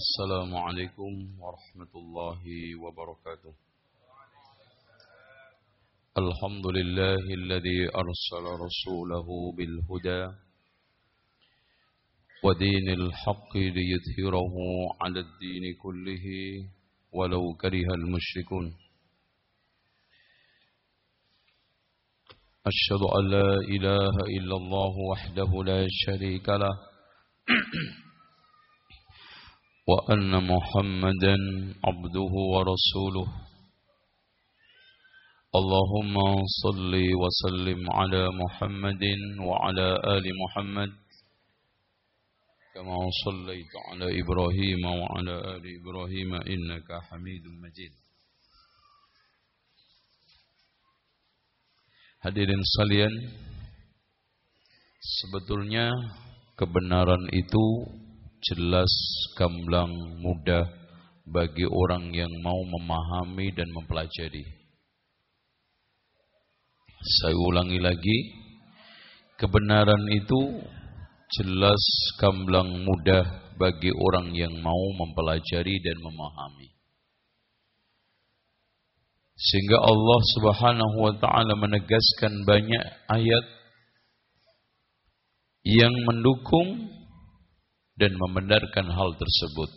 السلام عليكم ورحمة الله وبركاته. الحمد لله الذي أرسل رسوله بالهدى ودين الحق ليظهره على الدين كله ولو كره المشركون. أشهد أن لا إله إلا الله وحده لا شريك له. وأن محمدا عبده ورسوله اللهم صل وسلم على محمد وعلى آل محمد كما صليت على إبراهيم وعلى آل إبراهيم إنك حميد مجيد Hadirin sekalian, sebetulnya kebenaran itu jelas gamblang mudah bagi orang yang mau memahami dan mempelajari. Saya ulangi lagi, kebenaran itu jelas gamblang mudah bagi orang yang mau mempelajari dan memahami. Sehingga Allah Subhanahu wa taala menegaskan banyak ayat yang mendukung dan membenarkan hal tersebut.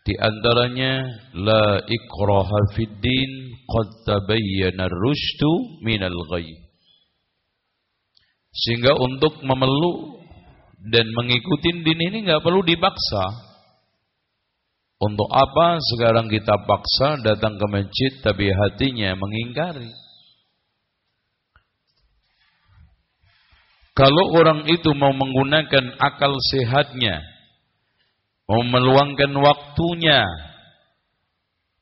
Di antaranya la ikraha fid din qad tabayyana ar-rusydu minal ghayy. Sehingga untuk memeluk dan mengikuti din ini nggak perlu dipaksa. Untuk apa sekarang kita paksa datang ke masjid tapi hatinya mengingkari? Kalau orang itu mau menggunakan akal sehatnya, mau meluangkan waktunya,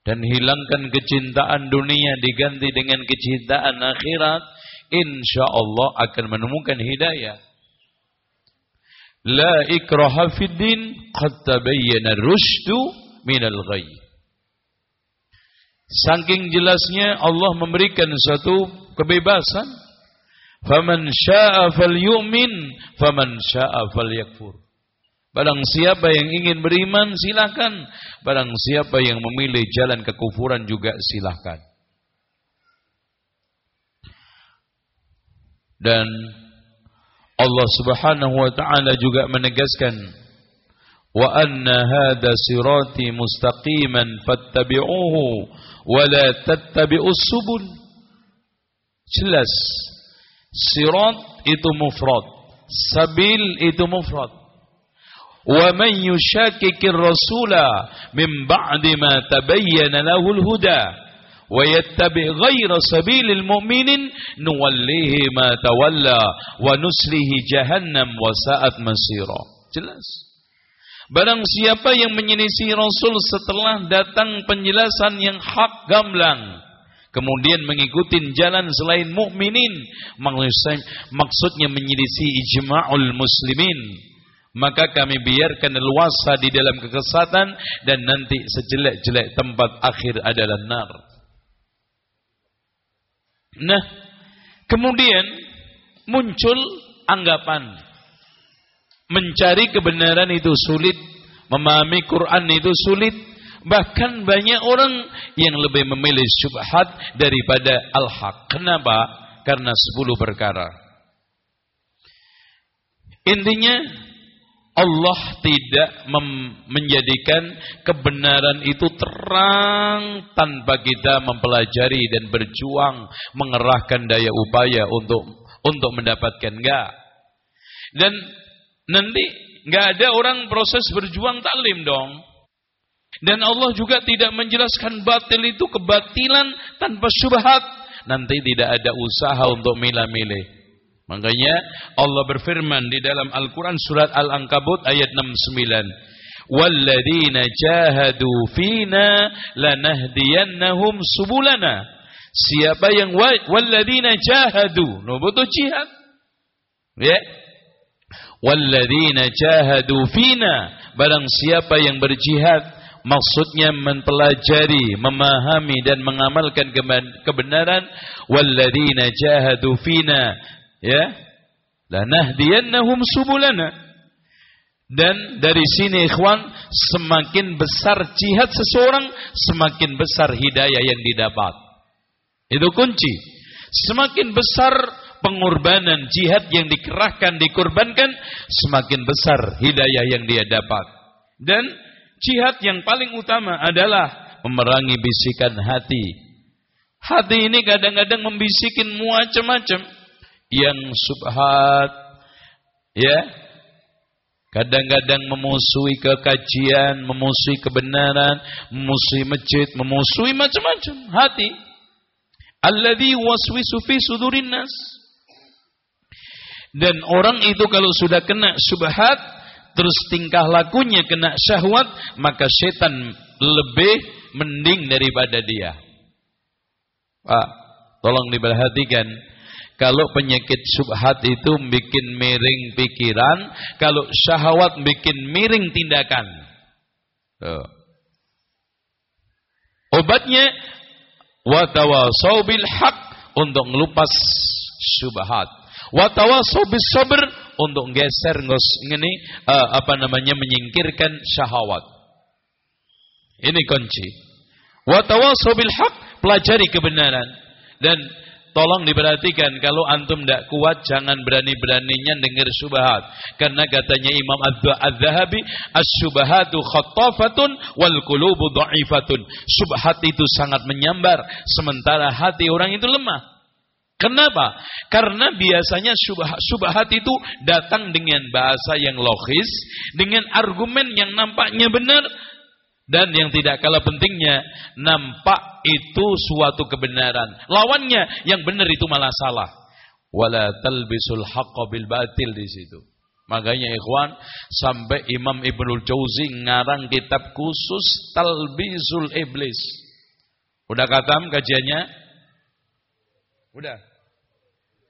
dan hilangkan kecintaan dunia diganti dengan kecintaan akhirat, insya Allah akan menemukan hidayah. La ikraha fid din qad tabayyana ar-rusydu minal ghayy. Saking jelasnya Allah memberikan suatu kebebasan. Faman syaa falyu'min, faman syaa falyakfur. Barang siapa yang ingin beriman silakan, barang siapa yang memilih jalan kekufuran juga silakan. Dan Allah Subhanahu wa taala juga menegaskan wa anna hadha sirati mustaqiman fattabi'uhu wa la tattabi'us subul. Jelas sirat itu mufrad. Sabil itu mufrad. Wa man yushakikir rasula min ba'di ma tabayyana lahu al-huda wa yattabi' ghayra sabilil mu'minin nuwallihi ma tawalla wa nuslihi jahannam wa sa'at masira. Jelas. Barang siapa yang menyelisih Rasul setelah datang penjelasan yang hak gamblang, kemudian mengikuti jalan selain mukminin, maksudnya menyelisih ijma'ul muslimin, maka kami biarkan luasa di dalam kekesatan dan nanti sejelek-jelek tempat akhir adalah nar. Nah, kemudian muncul anggapan Mencari kebenaran itu sulit, memahami Quran itu sulit. Bahkan banyak orang yang lebih memilih syubhat daripada al-haq. Kenapa? Karena sepuluh perkara. Intinya Allah tidak menjadikan kebenaran itu terang tanpa kita mempelajari dan berjuang mengerahkan daya upaya untuk untuk mendapatkan enggak. Dan Nanti nggak ada orang proses berjuang taklim dong. Dan Allah juga tidak menjelaskan batil itu kebatilan tanpa syubhat. Nanti tidak ada usaha untuk milah-milih. Makanya Allah berfirman di dalam Al-Quran surat Al-Ankabut ayat 69. Walladzina jahadu fina lanahdiyannahum subulana. Siapa yang walladzina jahadu. No, butuh jihad. Ya. Walladzina jahadu fina barang siapa yang berjihad maksudnya mempelajari, memahami dan mengamalkan kebenaran walladzina jahadu fina ya lanahdiyannahum subulana dan dari sini ikhwan semakin besar jihad seseorang, semakin besar hidayah yang didapat. Itu kunci. Semakin besar pengorbanan jihad yang dikerahkan, dikorbankan, semakin besar hidayah yang dia dapat. Dan jihad yang paling utama adalah memerangi bisikan hati. Hati ini kadang-kadang membisikin macam-macam yang subhat, ya, Kadang-kadang memusuhi kekajian, memusuhi kebenaran, memusuhi masjid, memusuhi macam-macam hati. Alladhi waswisu fi sudurin nas. Dan orang itu kalau sudah kena subhat, terus tingkah lakunya kena syahwat, maka setan lebih mending daripada dia. Pak, tolong diperhatikan kalau penyakit subhat itu bikin miring pikiran, kalau syahwat bikin miring tindakan. Tuh. Obatnya watawasau bil haq untuk ngelupas subhat. Watawasau bis sabr untuk geser ngos ini uh, apa namanya menyingkirkan syahwat. Ini kunci. Watawasau bil haq pelajari kebenaran dan Tolong diperhatikan kalau antum tidak kuat jangan berani-beraninya dengar syubhat. Karena katanya Imam Az-Zahabi, "Asy-syubhatu khattafatun wal qulubu dha'ifatun." Syubhat itu sangat menyambar sementara hati orang itu lemah. Kenapa? Karena biasanya syubhat, syubhat itu datang dengan bahasa yang logis, dengan argumen yang nampaknya benar, dan yang tidak kalah pentingnya, nampak itu suatu kebenaran. Lawannya yang benar itu malah salah. Wala talbisul haqqa bil batil di situ. Makanya ikhwan, sampai Imam Ibnul Jauzi ngarang kitab khusus Talbisul Iblis. Udah katam kajiannya? Udah.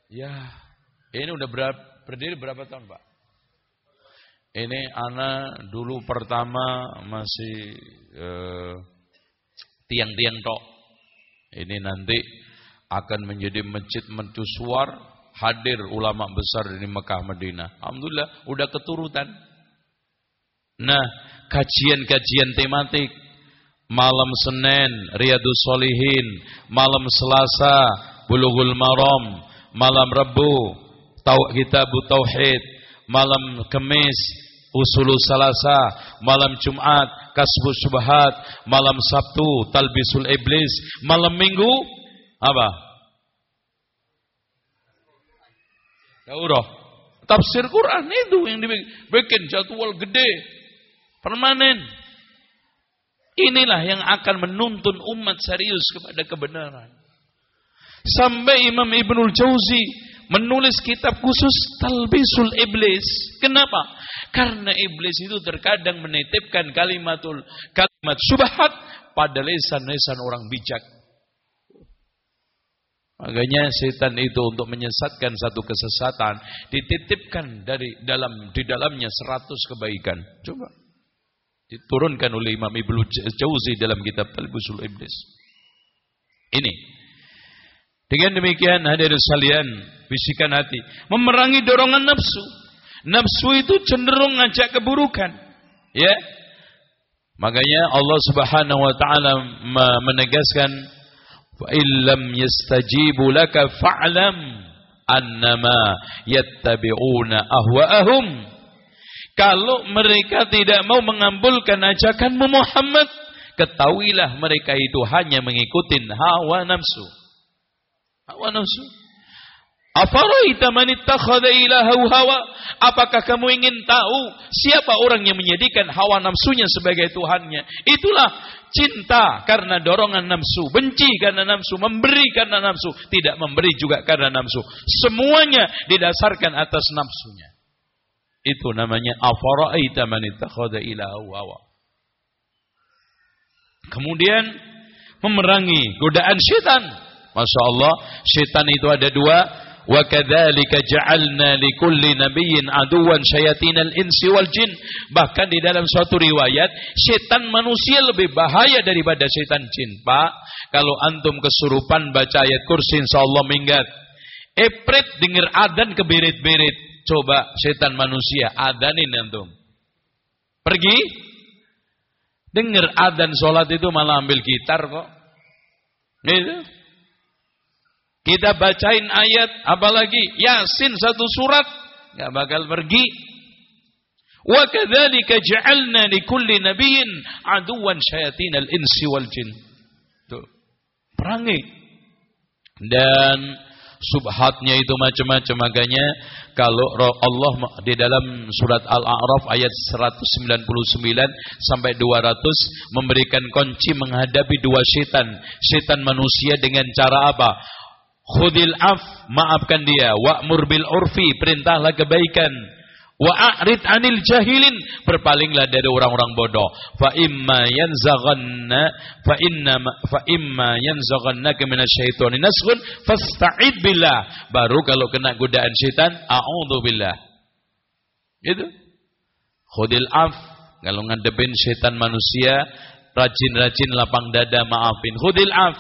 Ya, ini udah berapa, berdiri berapa tahun, Pak? Ini anak dulu pertama masih eh, tiang-tiang tok. Ini nanti akan menjadi masjid mercusuar hadir ulama besar dari Mekah Madinah. Alhamdulillah udah keturutan. Nah, kajian-kajian tematik malam Senin Riyadus Solihin, malam Selasa Bulughul Maram, malam Rabu Tau Kitab Tauhid, malam Kamis Usulu Salasa, malam Jumat Kasbus Subhat, malam Sabtu Talbisul Iblis, malam Minggu apa? Daurah. Tafsir Quran itu yang dibikin jadwal gede, permanen. Inilah yang akan menuntun umat serius kepada kebenaran. Sampai Imam Ibnul Jauzi menulis kitab khusus Talbisul Iblis. Kenapa? Karena iblis itu terkadang menitipkan kalimatul kalimat subhat pada lesan-lesan orang bijak. Makanya setan itu untuk menyesatkan satu kesesatan dititipkan dari dalam di dalamnya seratus kebaikan. Coba diturunkan oleh Imam Ibnu Jauzi dalam kitab Talbisul Iblis. Ini. Dengan demikian hadir sekalian, bisikan hati, memerangi dorongan nafsu. Nafsu itu cenderung ngajak keburukan. Ya. Makanya Allah Subhanahu wa taala menegaskan fa illam yastajibu laka fa'lam annama yattabi'una ahwa'ahum. Kalau mereka tidak mau mengambulkan ajakanmu Muhammad, ketahuilah mereka itu hanya mengikuti hawa nafsu. Hawa nafsu. Afaraita man ittakhadha ilahahu hawa? Apakah kamu ingin tahu siapa orang yang menjadikan hawa nafsunya sebagai tuhannya? Itulah cinta karena dorongan nafsu, benci karena nafsu, memberi karena nafsu, tidak memberi juga karena nafsu. Semuanya didasarkan atas nafsunya. Itu namanya afaraita man ittakhadha ilahahu hawa. Kemudian memerangi godaan setan. Masya Allah, setan itu ada dua, Wa kadzalika ja'alna likulli nabiyyin aduwan syayatinal insi wal jin. Bahkan di dalam suatu riwayat, setan manusia lebih bahaya daripada setan jin. Pak, kalau antum kesurupan baca ayat kursi insyaallah minggat. Epret dengar adan keberit-berit. Coba setan manusia adanin antum. Pergi Dengar adzan sholat itu malah ambil gitar kok. Gitu. Kita bacain ayat, apalagi Yasin satu surat, nggak bakal pergi. Wa kadzalika ja'alna likulli nabiyyin aduwan syayatin al-insi wal jin. Tuh. Perangi. Dan subhatnya itu macam-macam makanya kalau Allah di dalam surat Al-A'raf ayat 199 sampai 200 memberikan kunci menghadapi dua setan setan manusia dengan cara apa khudil af maafkan dia wa'mur bil urfi perintahlah kebaikan Wa a'rid 'anil jahilin, berpalinglah dari orang-orang bodoh. Fa imma yanzaghanna fa inna fa imma yanzaghannaka minasyaitani nasghun fasta'id billah. Baru kalau kena godaan setan, a'udzu billah. Gitu. Khudil af, kalau ngadepin setan manusia, rajin-rajin lapang dada maafin. Khudil af,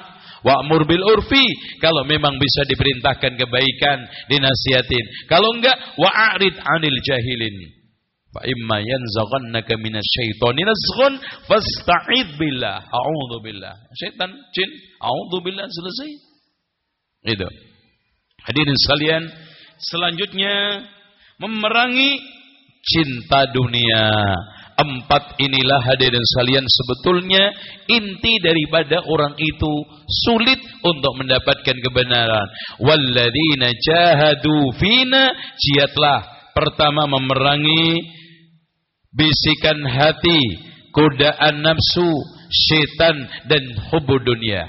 Wa'mur bil urfi. Kalau memang bisa diperintahkan kebaikan, dinasihatin. Kalau enggak, wa'arid anil jahilin. Fa imma yanzaghannaka minasyaitani nazghun fasta'id billah. A'udzu billah. Syaitan, jin, a'udzu billah selesai. Itu. Hadirin sekalian, selanjutnya memerangi cinta dunia Empat inilah hadirin sekalian sebetulnya inti daripada orang itu sulit untuk mendapatkan kebenaran. Walladzina jahadu fina jiatlah pertama memerangi bisikan hati, godaan nafsu, setan dan hubu dunia.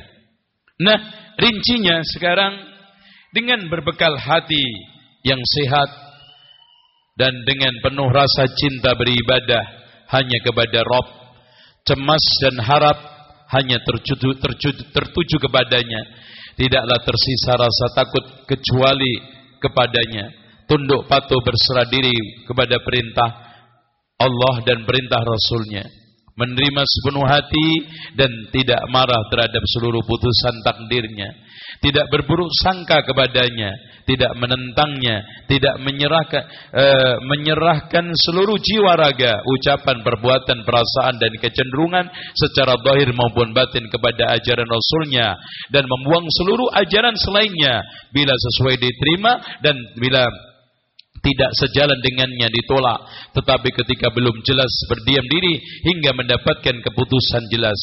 Nah, rincinya sekarang dengan berbekal hati yang sehat dan dengan penuh rasa cinta beribadah hanya kepada Rob. Cemas dan harap hanya tertuju, tertuju, tertuju kepadanya. Tidaklah tersisa rasa takut kecuali kepadanya. Tunduk patuh berserah diri kepada perintah Allah dan perintah Rasulnya. Menerima sepenuh hati dan tidak marah terhadap seluruh putusan takdirnya tidak berburuk sangka kepadanya, tidak menentangnya, tidak menyerahkan e, menyerahkan seluruh jiwa raga, ucapan, perbuatan, perasaan dan kecenderungan secara zahir maupun batin kepada ajaran Rasulnya dan membuang seluruh ajaran selainnya. Bila sesuai diterima dan bila tidak sejalan dengannya ditolak. Tetapi ketika belum jelas berdiam diri hingga mendapatkan keputusan jelas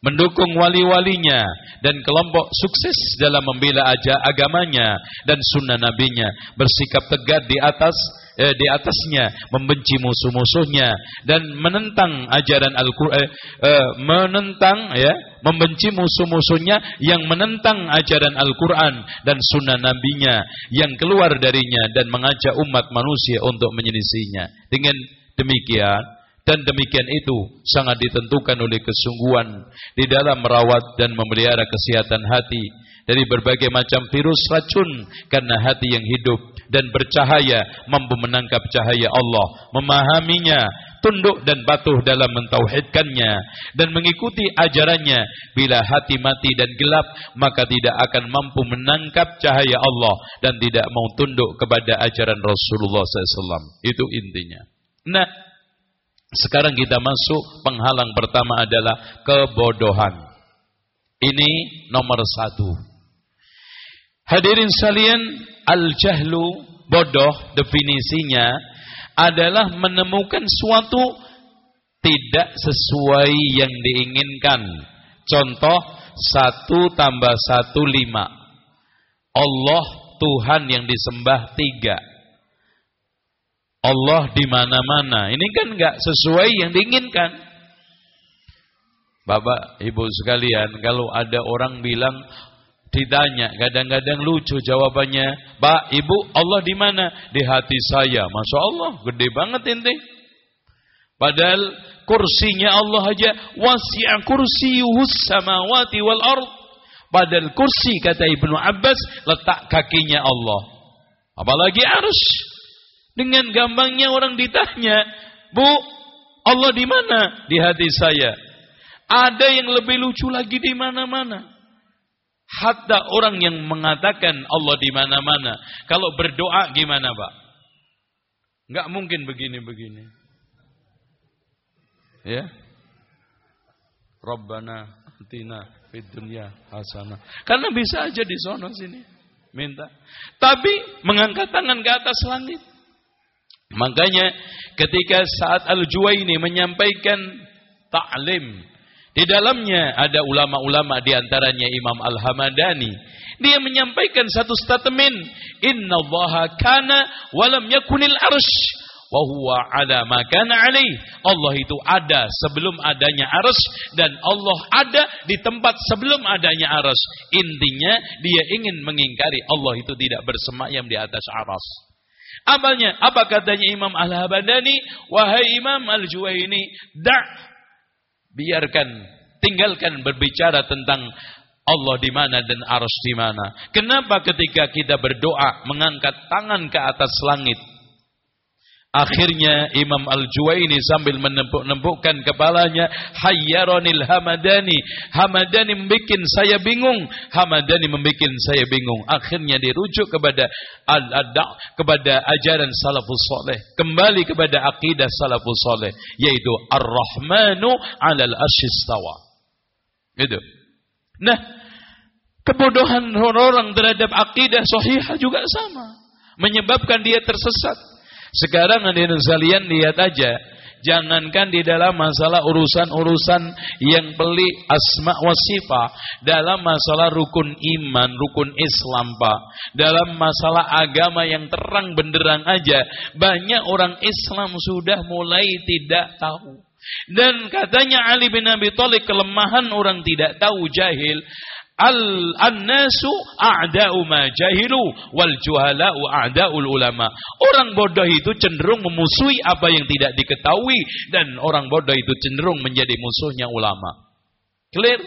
mendukung wali-walinya dan kelompok sukses dalam membela aja agamanya dan sunnah nabinya. Bersikap tegar di atas eh, di atasnya membenci musuh-musuhnya dan menentang ajaran Al-Qur'an eh, eh, menentang ya membenci musuh-musuhnya yang menentang ajaran Al-Qur'an dan sunnah nabinya yang keluar darinya dan mengajak umat manusia untuk menyelisihinya dengan demikian dan demikian itu sangat ditentukan oleh kesungguhan di dalam merawat dan memelihara kesehatan hati dari berbagai macam virus racun karena hati yang hidup dan bercahaya mampu menangkap cahaya Allah, memahaminya, tunduk dan patuh dalam mentauhidkannya dan mengikuti ajarannya. Bila hati mati dan gelap, maka tidak akan mampu menangkap cahaya Allah dan tidak mau tunduk kepada ajaran Rasulullah SAW. Itu intinya. Nah, sekarang kita masuk penghalang pertama adalah kebodohan. Ini nomor satu. Hadirin sekalian, al-jahlu, bodoh, definisinya adalah menemukan suatu tidak sesuai yang diinginkan. Contoh, satu tambah satu lima. Allah Tuhan yang disembah tiga. Allah di mana-mana. Ini kan nggak sesuai yang diinginkan. Bapak, Ibu sekalian, kalau ada orang bilang ditanya, kadang-kadang lucu jawabannya, "Pak, Ibu, Allah di mana?" Di hati saya. Masya Allah, gede banget ini. Padahal kursinya Allah aja wasi'a kursiyuhus samawati wal ard. Padahal kursi kata Ibnu Abbas letak kakinya Allah. Apalagi arus. Dengan gampangnya orang ditanya, Bu, Allah di mana? Di hati saya. Ada yang lebih lucu lagi di mana-mana. Hatta orang yang mengatakan Allah di mana-mana. Kalau berdoa gimana Pak? Enggak mungkin begini-begini. Ya. Rabbana atina fid dunya hasanah. Karena bisa aja di sono sini minta. Tapi mengangkat tangan ke atas langit. Makanya ketika saat Al-Juwaini menyampaikan ta'lim di dalamnya ada ulama-ulama di antaranya Imam Al-Hamadani. Dia menyampaikan satu statement, "Inna Allah kana walam yakunil arsh wa huwa ala kana alaih. Allah itu ada sebelum adanya arsy dan Allah ada di tempat sebelum adanya arsy. Intinya dia ingin mengingkari Allah itu tidak bersemayam di atas arsy. Amalnya, apa katanya Imam Al-Habadani? Wahai Imam Al-Juwaini, da' Biarkan, tinggalkan berbicara tentang Allah di mana dan arus di mana. Kenapa ketika kita berdoa mengangkat tangan ke atas langit, Akhirnya Imam Al-Juwaini sambil menempuk-nempukkan kepalanya, Hayyaronil Hamadani. Hamadani membuat saya bingung. Hamadani membuat saya bingung. Akhirnya dirujuk kepada al kepada ajaran salafus soleh. Kembali kepada akidah salafus soleh. Yaitu Ar-Rahmanu alal asyistawa. Itu. Nah, kebodohan orang terhadap akidah sahihah juga sama. Menyebabkan dia tersesat. Sekarang hadirin sekalian lihat aja, jangankan di dalam masalah urusan-urusan yang pelik asma wa sifat, dalam masalah rukun iman, rukun Islam, Pak. Dalam masalah agama yang terang benderang aja, banyak orang Islam sudah mulai tidak tahu. Dan katanya Ali bin Abi Thalib kelemahan orang tidak tahu jahil Al-annasu a'da'u ma jahilu wal juhala'u a'da'ul ulama. Orang bodoh itu cenderung memusuhi apa yang tidak diketahui dan orang bodoh itu cenderung menjadi musuhnya ulama. Clear?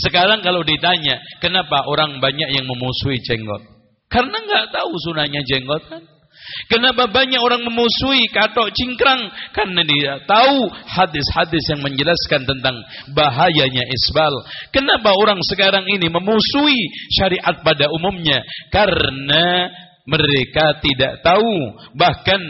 Sekarang kalau ditanya, kenapa orang banyak yang memusuhi jenggot? Karena nggak tahu sunahnya jenggot kan? Kenapa banyak orang memusuhi katok cingkrang? Karena dia tahu hadis-hadis yang menjelaskan tentang bahayanya isbal. Kenapa orang sekarang ini memusuhi syariat pada umumnya? Karena mereka tidak tahu bahkan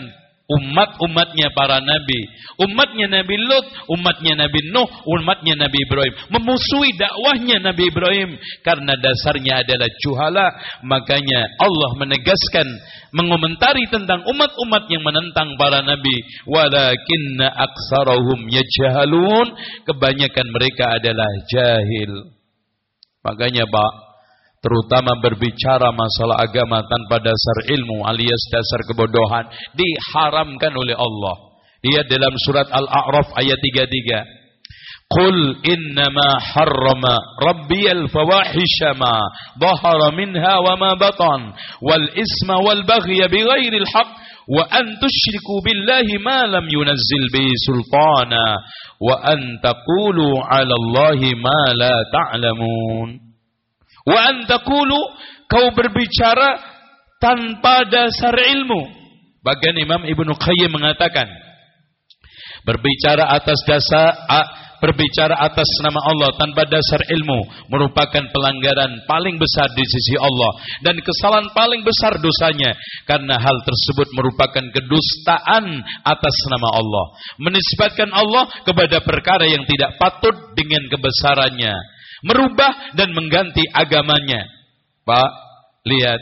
umat-umatnya para nabi, umatnya Nabi Lut, umatnya Nabi Nuh, umatnya Nabi Ibrahim, memusuhi dakwahnya Nabi Ibrahim. Karena dasarnya adalah juhala, makanya Allah menegaskan mengomentari tentang umat-umat yang menentang para nabi, walakinna aktsarahum yajhalun, kebanyakan mereka adalah jahil. Makanya Pak, terutama berbicara masalah agama tanpa dasar ilmu alias dasar kebodohan diharamkan oleh Allah. Dia dalam surat Al-A'raf ayat 33. Qul innama harrama rabbiyal fawahisha ma dhahara minha wa ma batan wal isma wal baghya bighairil haqq wa an tusyriku billahi ma lam yunazzil bihi sultana wa an taqulu 'ala Allahi ma la ta'lamun. Wa antakulu kau berbicara tanpa dasar ilmu. Bagian Imam Ibnu Qayyim mengatakan berbicara atas dasar berbicara atas nama Allah tanpa dasar ilmu merupakan pelanggaran paling besar di sisi Allah dan kesalahan paling besar dosanya karena hal tersebut merupakan kedustaan atas nama Allah menisbatkan Allah kepada perkara yang tidak patut dengan kebesarannya merubah dan mengganti agamanya. Pak, lihat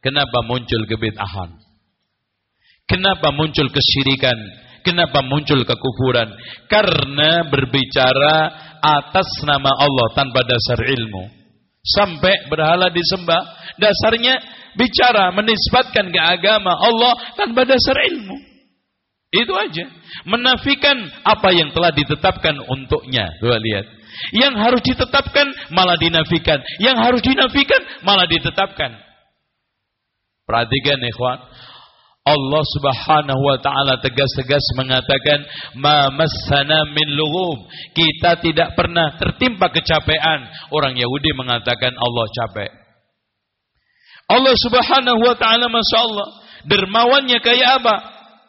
kenapa muncul kebid'ahan. Kenapa muncul kesyirikan? Kenapa muncul kekufuran? Karena berbicara atas nama Allah tanpa dasar ilmu. Sampai berhala disembah, dasarnya bicara menisbatkan ke agama Allah tanpa dasar ilmu. Itu aja. Menafikan apa yang telah ditetapkan untuknya. Dua lihat. Yang harus ditetapkan malah dinafikan. Yang harus dinafikan malah ditetapkan. Perhatikan ikhwan. Allah subhanahu wa ta'ala tegas-tegas mengatakan Ma massana min lughub Kita tidak pernah tertimpa kecapean Orang Yahudi mengatakan Allah capek Allah subhanahu wa ta'ala Masya Allah Dermawannya kayak apa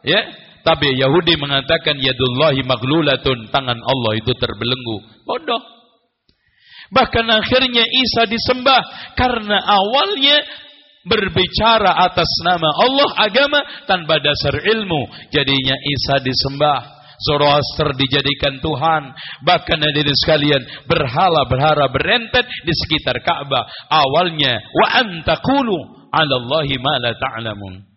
Ya tapi Yahudi mengatakan yadullahi maglulatun, tangan Allah itu terbelenggu. Bodoh. Bahkan akhirnya Isa disembah karena awalnya berbicara atas nama Allah agama tanpa dasar ilmu. Jadinya Isa disembah. Zoroaster dijadikan Tuhan. Bahkan hadirin sekalian, berhala-berhala berentet di sekitar Ka'bah. Awalnya, wa antakulu 'ala Allahi ma la ta'lamun.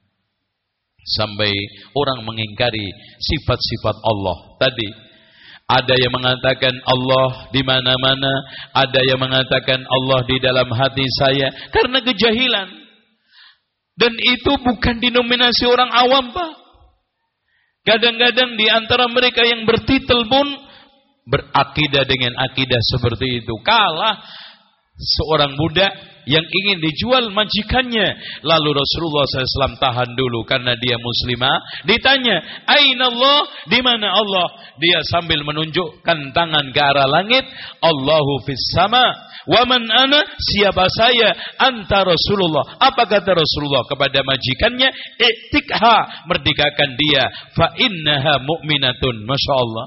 Sampai orang mengingkari sifat-sifat Allah tadi. Ada yang mengatakan Allah di mana-mana, ada yang mengatakan Allah di dalam hati saya karena kejahilan. Dan itu bukan denominasi orang awam, Pak. Kadang-kadang di antara mereka yang bertitel pun berakidah dengan akidah seperti itu. Kalah seorang budak yang ingin dijual majikannya. Lalu Rasulullah SAW tahan dulu karena dia muslimah. Ditanya, Aina Allah? Di mana Allah? Dia sambil menunjukkan tangan ke arah langit. Allahu fis sama. Waman ana? Siapa saya? Anta Rasulullah. Apa kata Rasulullah kepada majikannya? Iktikha. Merdekakan dia. Fa innaha mu'minatun. Masya Allah.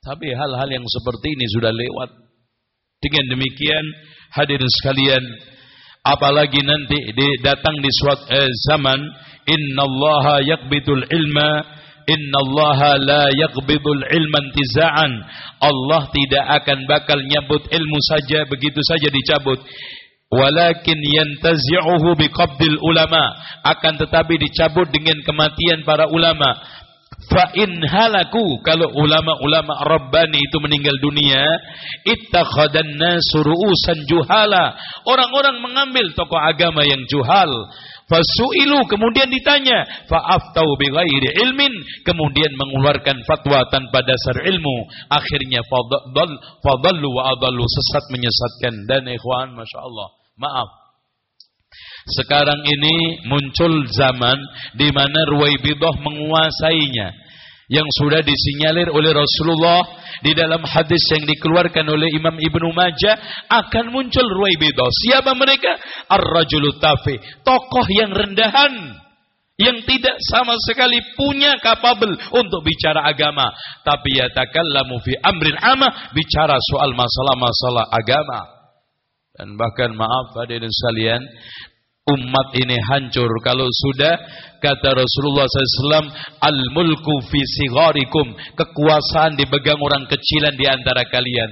Tapi hal-hal yang seperti ini sudah lewat. Dengan demikian hadirin sekalian apalagi nanti datang di suatu eh, zaman innallaha yaqbidul ilma innallaha la yaqbidul ilma intiza'an. Allah tidak akan bakal nyabut ilmu saja begitu saja dicabut. Walakin yantazi'uhu biqabdil ulama akan tetapi dicabut dengan kematian para ulama fa in halaku. Kalau ulama-ulama rabbani itu meninggal dunia ittakhadan nasu ru'usan juhala. Orang-orang mengambil tokoh agama yang juhal. Fasuilu kemudian ditanya fa'aftau bighairi ilmin. Kemudian mengeluarkan fatwa tanpa dasar ilmu. Akhirnya fadallu wa adallu sesat menyesatkan. Dan ikhwan masyaallah maaf sekarang ini muncul zaman di mana Ruwaibidah menguasainya yang sudah disinyalir oleh Rasulullah di dalam hadis yang dikeluarkan oleh Imam Ibnu Majah akan muncul Ruwaibidah. Siapa mereka? Ar-rajulu tafi, tokoh yang rendahan yang tidak sama sekali punya kapabel untuk bicara agama tapi yatakallamu fi amrin amah bicara soal masalah-masalah agama dan bahkan maaf hadirin sekalian umat ini hancur. Kalau sudah kata Rasulullah SAW al-mulku fi sigarikum kekuasaan dipegang orang kecilan di antara kalian.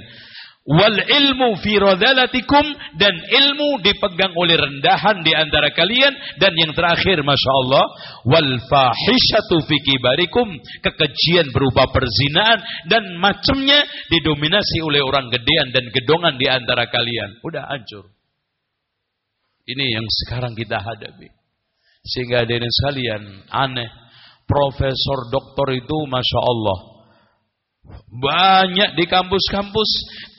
Wal ilmu fi radalatikum. Dan ilmu dipegang oleh rendahan di antara kalian. Dan yang terakhir Masya Allah wal fahishatu fi kibarikum. Kekejian berupa perzinaan dan macamnya didominasi oleh orang gedean dan gedongan di antara kalian. Udah hancur ini yang sekarang kita hadapi. Sehingga hadirin sekalian, aneh. Profesor doktor itu Masya Allah. Banyak di kampus-kampus.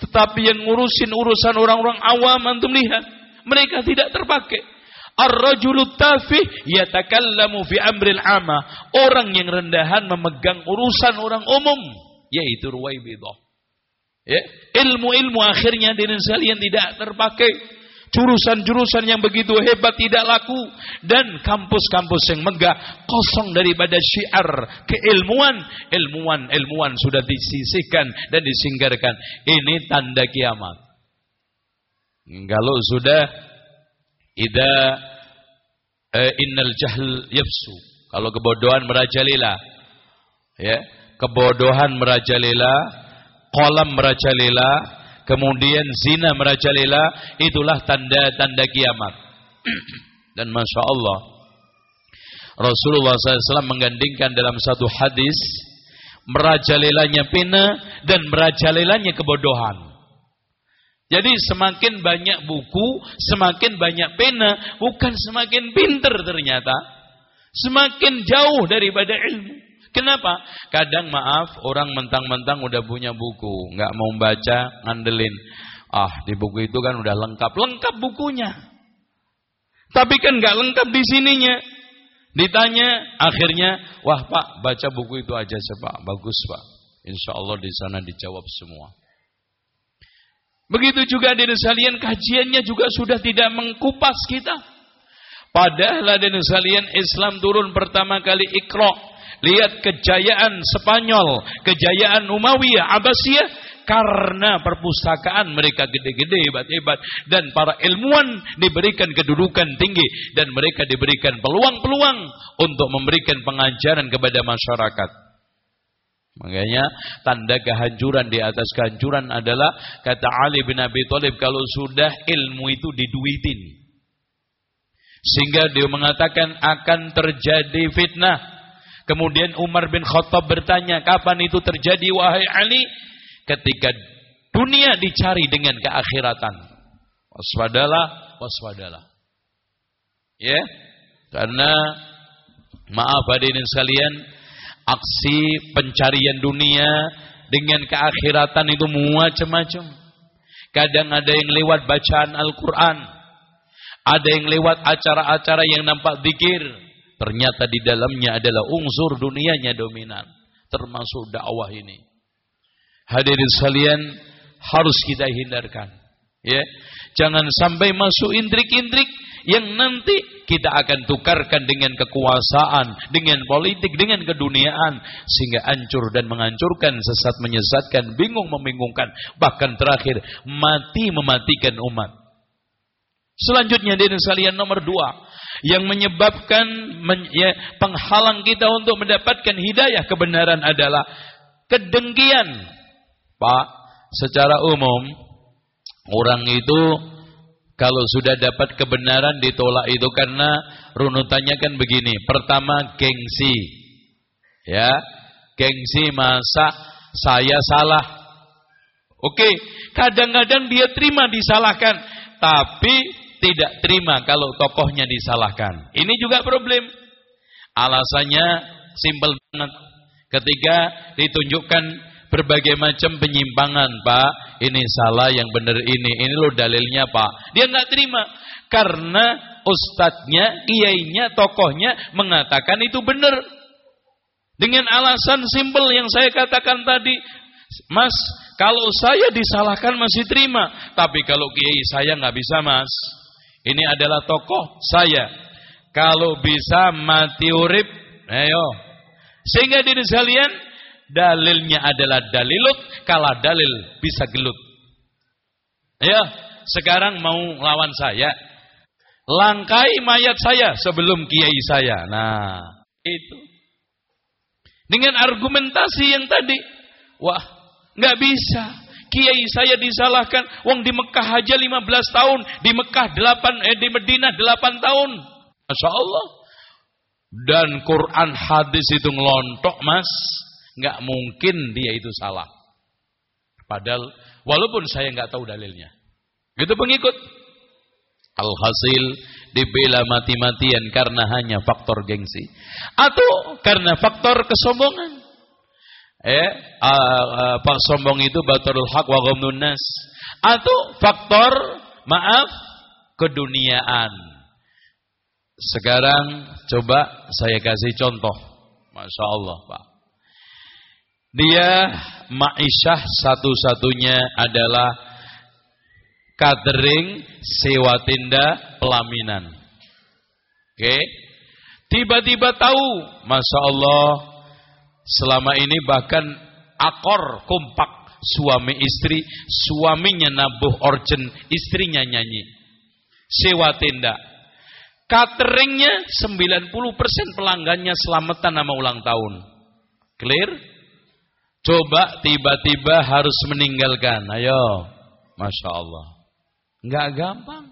Tetapi yang ngurusin urusan orang-orang awam, antum lihat. Mereka tidak terpakai. Ar-rajulu tafih yatakallamu fi amril ama. Orang yang rendahan memegang urusan orang umum. Yaitu ruwaibidah. Ya, ilmu-ilmu akhirnya diri sekalian tidak terpakai jurusan-jurusan yang begitu hebat tidak laku. Dan kampus-kampus yang megah kosong daripada syiar keilmuan. Ilmuwan-ilmuwan sudah disisihkan dan disinggarkan. Ini tanda kiamat. Kalau sudah ida eh, innal jahl yafsu. Kalau kebodohan merajalela. Ya kebodohan merajalela kolam merajalela kemudian zina merajalela, itulah tanda-tanda kiamat. Dan Masya Allah, Rasulullah SAW menggandingkan dalam satu hadis, merajalelanya pina dan merajalelanya kebodohan. Jadi semakin banyak buku, semakin banyak pena, bukan semakin pinter ternyata. Semakin jauh daripada ilmu. Kenapa? Kadang maaf orang mentang-mentang udah punya buku, nggak mau baca, ngandelin. Ah, di buku itu kan udah lengkap, lengkap bukunya. Tapi kan nggak lengkap di sininya. Ditanya, akhirnya, wah Pak, baca buku itu aja sih Pak, bagus Pak. Insya Allah di sana dijawab semua. Begitu juga di sekalian kajiannya juga sudah tidak mengkupas kita. Padahal di sekalian Islam turun pertama kali ikro Lihat kejayaan Spanyol, kejayaan Umayyah, Abbasiyah karena perpustakaan mereka gede-gede hebat-hebat dan para ilmuwan diberikan kedudukan tinggi dan mereka diberikan peluang-peluang untuk memberikan pengajaran kepada masyarakat. Makanya tanda kehancuran di atas kehancuran adalah kata Ali bin Abi Thalib kalau sudah ilmu itu diduitin. Sehingga dia mengatakan akan terjadi fitnah. Kemudian Umar bin Khattab bertanya, kapan itu terjadi wahai Ali? Ketika dunia dicari dengan keakhiratan. Waspadalah, waspadalah. Ya, karena maaf hadirin sekalian, aksi pencarian dunia dengan keakhiratan itu macam-macam. Kadang ada yang lewat bacaan Al-Quran. Ada yang lewat acara-acara yang nampak dikir. Ternyata di dalamnya adalah unsur dunianya dominan. Termasuk dakwah ini. Hadirin sekalian harus kita hindarkan. Ya, Jangan sampai masuk intrik-intrik yang nanti kita akan tukarkan dengan kekuasaan, dengan politik, dengan keduniaan sehingga hancur dan menghancurkan, sesat menyesatkan, bingung membingungkan, bahkan terakhir mati mematikan umat. Selanjutnya di sekalian nomor dua yang menyebabkan men, ya, penghalang kita untuk mendapatkan hidayah kebenaran adalah kedengkian. Pak, secara umum orang itu kalau sudah dapat kebenaran ditolak itu karena runutannya kan begini. Pertama gengsi. Ya, gengsi masa saya salah. Oke, kadang-kadang dia terima disalahkan, tapi tidak terima kalau tokohnya disalahkan. Ini juga problem. Alasannya simpel banget. Ketika ditunjukkan berbagai macam penyimpangan, Pak. Ini salah, yang benar ini. Ini loh dalilnya, Pak. Dia nggak terima karena ustadznya, kiainya, tokohnya mengatakan itu benar. Dengan alasan simpel yang saya katakan tadi, Mas, kalau saya disalahkan masih terima, tapi kalau kiai saya nggak bisa, Mas. Ini adalah tokoh saya. Kalau bisa mati urip, ayo. Sehingga diri sekalian dalilnya adalah dalilut, kalah dalil bisa gelut. Ya, sekarang mau lawan saya. Langkai mayat saya sebelum kiai saya. Nah, itu. Dengan argumentasi yang tadi. Wah, nggak bisa. Kiai saya disalahkan. Wong di Mekah aja 15 tahun. Di Mekah 8, eh di Medina 8 tahun. Masya Allah. Dan Quran hadis itu ngelontok mas nggak mungkin dia itu salah. Padahal walaupun saya nggak tahu dalilnya. Itu pengikut. Alhasil dibela mati-matian karena hanya faktor gengsi. Atau karena faktor kesombongan. Eh, uh, uh, sombong itu batarul haq wa ghamdun nas. Atau faktor maaf keduniaan. Sekarang coba saya kasih contoh. Masya Allah Pak. Dia ma'isyah satu-satunya adalah catering, sewa tenda, pelaminan. Oke. Okay. Tiba-tiba tahu, Masya Allah, selama ini bahkan akor kompak suami istri, suaminya nabuh orjen, istrinya nyanyi. Sewa tenda. Cateringnya 90% pelanggannya selamatan nama ulang tahun. Clear? Coba tiba-tiba harus meninggalkan. Ayo. Masya Allah. Enggak gampang.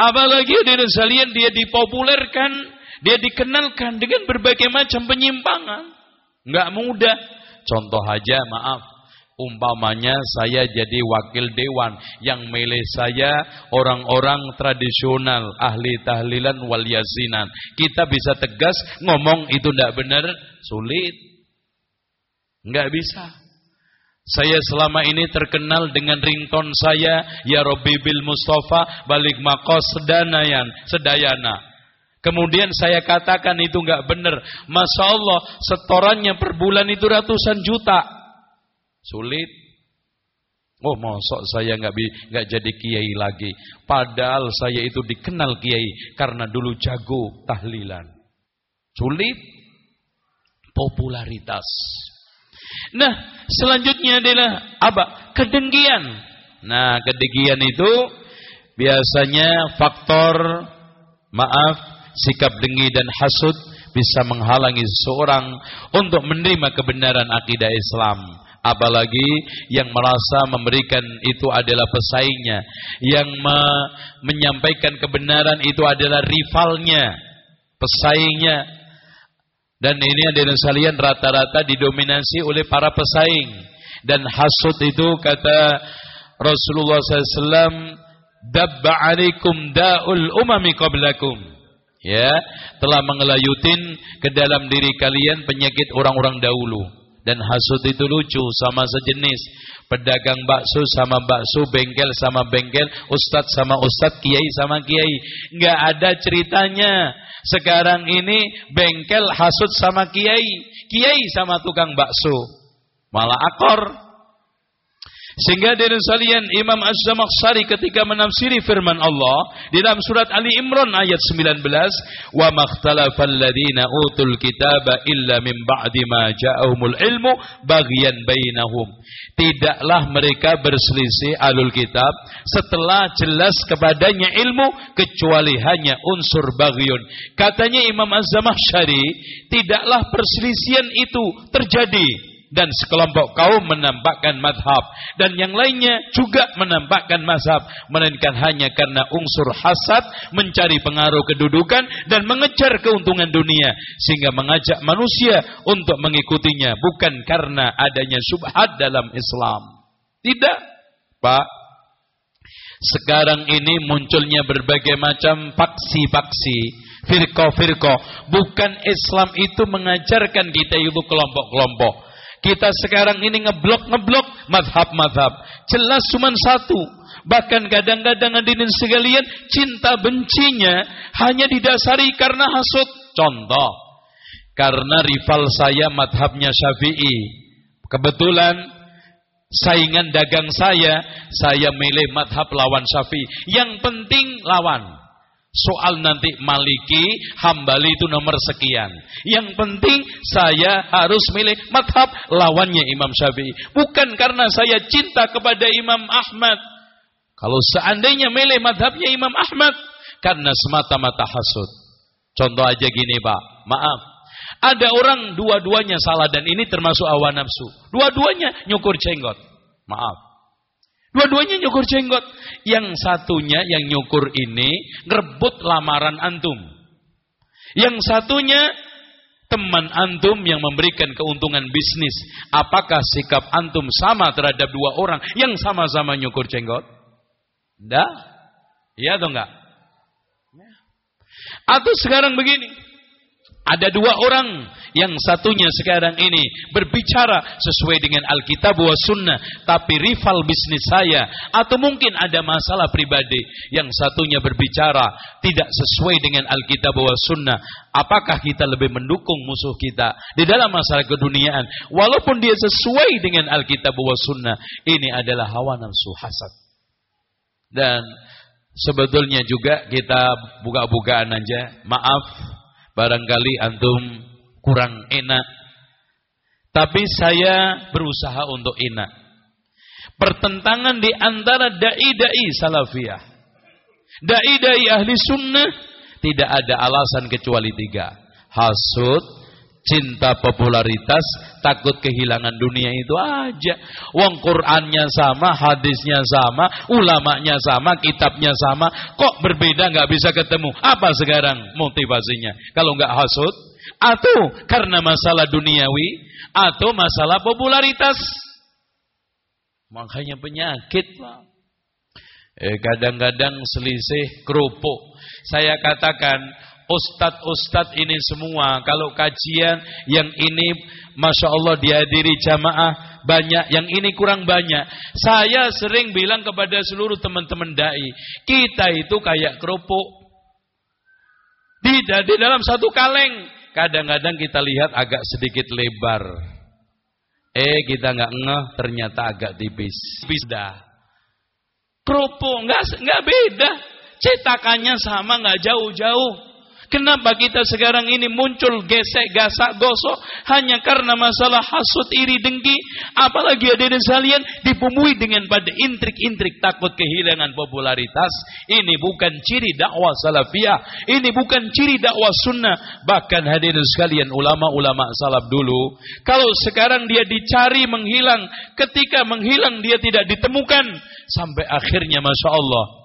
Apalagi di sekalian dia dipopulerkan. Dia dikenalkan dengan berbagai macam penyimpangan. Enggak mudah. Contoh aja maaf. Umpamanya saya jadi wakil dewan yang milih saya orang-orang tradisional ahli tahlilan wal yasinan. Kita bisa tegas ngomong itu tidak benar sulit. Enggak bisa. Saya selama ini terkenal dengan ringtone saya, Ya Rabbi bil Mustafa balik makos sedanayan, sedayana. Kemudian saya katakan itu enggak benar. Masya Allah, setorannya per bulan itu ratusan juta. Sulit. Oh, mosok saya enggak enggak jadi kiai lagi. Padahal saya itu dikenal kiai karena dulu jago tahlilan. Sulit. Popularitas. Nah, selanjutnya adalah apa? Kedengkian. Nah, kedengkian itu biasanya faktor maaf, sikap dengki dan hasud bisa menghalangi seseorang untuk menerima kebenaran akidah Islam. Apalagi yang merasa memberikan itu adalah pesaingnya. Yang me menyampaikan kebenaran itu adalah rivalnya pesaingnya. Dan ini adalah sekalian rata-rata didominasi oleh para pesaing. Dan hasud itu kata Rasulullah SAW dabba alaikum da'ul umami qablakum ya telah mengelayutin ke dalam diri kalian penyakit orang-orang dahulu dan hasud itu lucu sama sejenis. Pedagang bakso sama bakso, bengkel sama bengkel, ustadz sama ustadz, kiai sama kiai. Nggak ada ceritanya. Sekarang ini bengkel hasud sama kiai, kiai sama tukang bakso. Malah akor. Sehingga dari salian Imam Az-Zamakhsyari ketika menafsiri firman Allah di dalam surat Ali Imran ayat 19, "Wa makhtalafal ladzina utul kitaba illa min ba'di ma ja'ahumul ilmu baghyan bainahum." Tidaklah mereka berselisih alul kitab setelah jelas kepadanya ilmu kecuali hanya unsur baghyun. Katanya Imam Az-Zamakhsyari, tidaklah perselisihan itu terjadi dan sekelompok kaum menampakkan madhab. Dan yang lainnya juga menampakkan mazhab melainkan hanya karena unsur hasad mencari pengaruh kedudukan dan mengejar keuntungan dunia. Sehingga mengajak manusia untuk mengikutinya bukan karena adanya subhat dalam Islam. Tidak Pak. Sekarang ini munculnya berbagai macam paksi-paksi firqah-firqah bukan Islam itu mengajarkan kita itu kelompok-kelompok kita sekarang ini ngeblok-ngeblok madhab-madhab. Jelas cuma satu. Bahkan kadang-kadang hadirin sekalian cinta bencinya hanya didasari karena hasut. Contoh, karena rival saya madhabnya syafi'i. Kebetulan saingan dagang saya, saya milih madhab lawan syafi'i. Yang penting lawan. Soal nanti Maliki, Hambali itu nomor sekian. Yang penting saya harus milih madhab lawannya Imam Syafi'i. Bukan karena saya cinta kepada Imam Ahmad. Kalau seandainya milih madhabnya Imam Ahmad. Karena semata-mata hasud. Contoh aja gini Pak, maaf. Ada orang dua-duanya salah dan ini termasuk awan nafsu. Dua-duanya nyukur jenggot. Maaf. Dua-duanya nyukur jenggot. Yang satunya yang nyukur ini ngerebut lamaran antum. Yang satunya teman antum yang memberikan keuntungan bisnis. Apakah sikap antum sama terhadap dua orang yang sama-sama nyukur jenggot? Tidak. Iya atau enggak? Atau sekarang begini. Ada dua orang yang satunya sekarang ini berbicara sesuai dengan Alkitab wa sunnah. Tapi rival bisnis saya. Atau mungkin ada masalah pribadi. Yang satunya berbicara tidak sesuai dengan Alkitab wa sunnah. Apakah kita lebih mendukung musuh kita di dalam masalah keduniaan. Walaupun dia sesuai dengan Alkitab wa sunnah. Ini adalah hawa nafsu hasad. Dan sebetulnya juga kita buka-bukaan aja. Maaf Barangkali antum kurang enak. Tapi saya berusaha untuk enak. Pertentangan di antara dai-dai salafiyah. Dai-dai ahli sunnah tidak ada alasan kecuali tiga. Hasud, cinta popularitas, takut kehilangan dunia itu aja. Wong Qur'annya sama, hadisnya sama, ulamanya sama, kitabnya sama, kok berbeda nggak bisa ketemu? Apa sekarang motivasinya? Kalau nggak hasud, atau karena masalah duniawi, atau masalah popularitas. Makanya penyakit, Pak. Eh, kadang-kadang selisih kerupuk. Saya katakan Ustadz-ustadz ini semua kalau kajian yang ini Masya Allah dihadiri jamaah banyak yang ini kurang banyak. Saya sering bilang kepada seluruh teman-teman da'i kita itu kayak kerupuk. Di, di dalam satu kaleng. Kadang-kadang kita lihat agak sedikit lebar. Eh kita nggak ngeh ternyata agak tipis. Tipis dah. Kerupuk nggak nggak beda. Cetakannya sama nggak jauh-jauh Kenapa kita sekarang ini muncul gesek, gasak, gosok hanya karena masalah hasut, iri, dengki. Apalagi ada salian dibumbui dengan pada intrik-intrik takut kehilangan popularitas. Ini bukan ciri dakwah salafiyah. Ini bukan ciri dakwah sunnah. Bahkan hadirin sekalian ulama-ulama salaf dulu. Kalau sekarang dia dicari menghilang. Ketika menghilang dia tidak ditemukan. Sampai akhirnya Masya Allah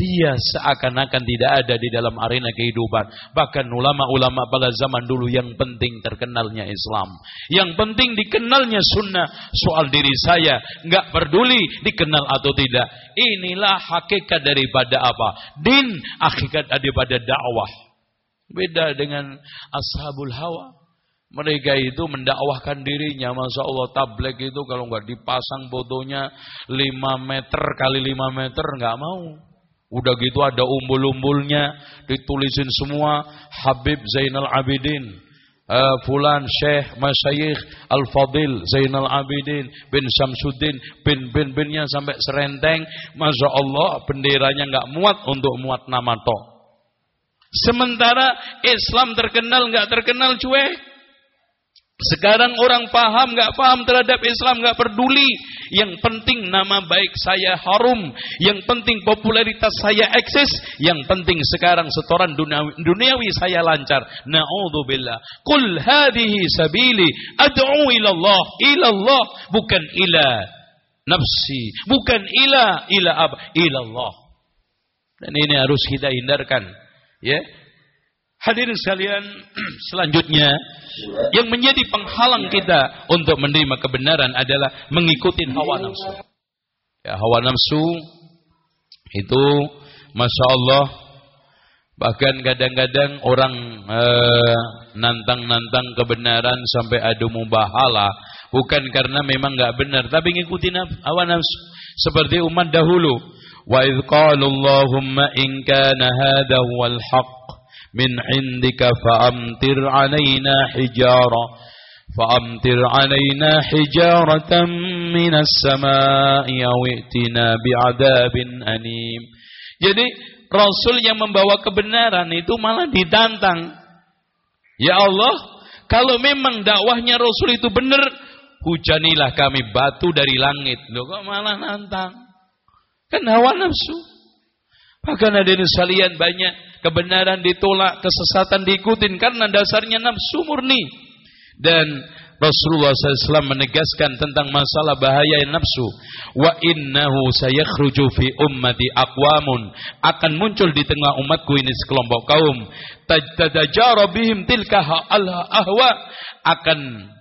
dia seakan-akan tidak ada di dalam arena kehidupan. Bahkan ulama-ulama pada zaman dulu yang penting terkenalnya Islam. Yang penting dikenalnya sunnah. Soal diri saya. nggak peduli dikenal atau tidak. Inilah hakikat daripada apa? Din. Hakikat daripada dakwah. Beda dengan ashabul hawa. Mereka itu mendakwahkan dirinya. Masya Allah tablek itu kalau nggak dipasang fotonya 5 meter kali 5 meter nggak mau. Udah gitu ada umbul-umbulnya, ditulisin semua Habib Zainal Abidin, uh, Fulan Syekh Masyayikh Al-Fadil Zainal Abidin bin Samsudin bin bin binnya sampai serenteng. Masya Allah benderanya nggak muat untuk muat nama toh. Sementara Islam terkenal nggak terkenal cuek. Sekarang orang paham nggak paham terhadap Islam nggak peduli. Yang penting nama baik saya harum. Yang penting popularitas saya eksis. Yang penting sekarang setoran duniawi, duniawi saya lancar. Naudzubillah. Qul hadhihi sabili ad'u ila Allah, ila Allah bukan ila nafsi, bukan ila ila ab, ila Allah. Dan ini harus kita hindarkan, ya. Hadirin sekalian, selanjutnya yang menjadi penghalang kita untuk menerima kebenaran adalah mengikuti hawa nafsu. Ya, hawa nafsu itu masya Allah bahkan kadang-kadang orang eh, nantang-nantang kebenaran sampai adu mubahala bukan karena memang nggak benar tapi ngikutin hawa nafsu seperti umat dahulu wa idh Allahumma in kana hadha min indika fa'amtir alaina hijara fa'amtir alaina hijaratan minas sama'i aw i'tina bi'adabin anim jadi rasul yang membawa kebenaran itu malah ditantang. Ya Allah kalau memang dakwahnya rasul itu benar hujanilah kami batu dari langit. Loh kok malah nantang? Kan hawa nafsu. Bahkan ada sekalian banyak kebenaran ditolak, kesesatan diikutin karena dasarnya nafsu murni. Dan Rasulullah SAW menegaskan tentang masalah bahaya nafsu. Wa innahu sayakhruju fi ummati aqwamun akan muncul di tengah umatku ini sekelompok kaum tajtajara bihim tilka ahwa akan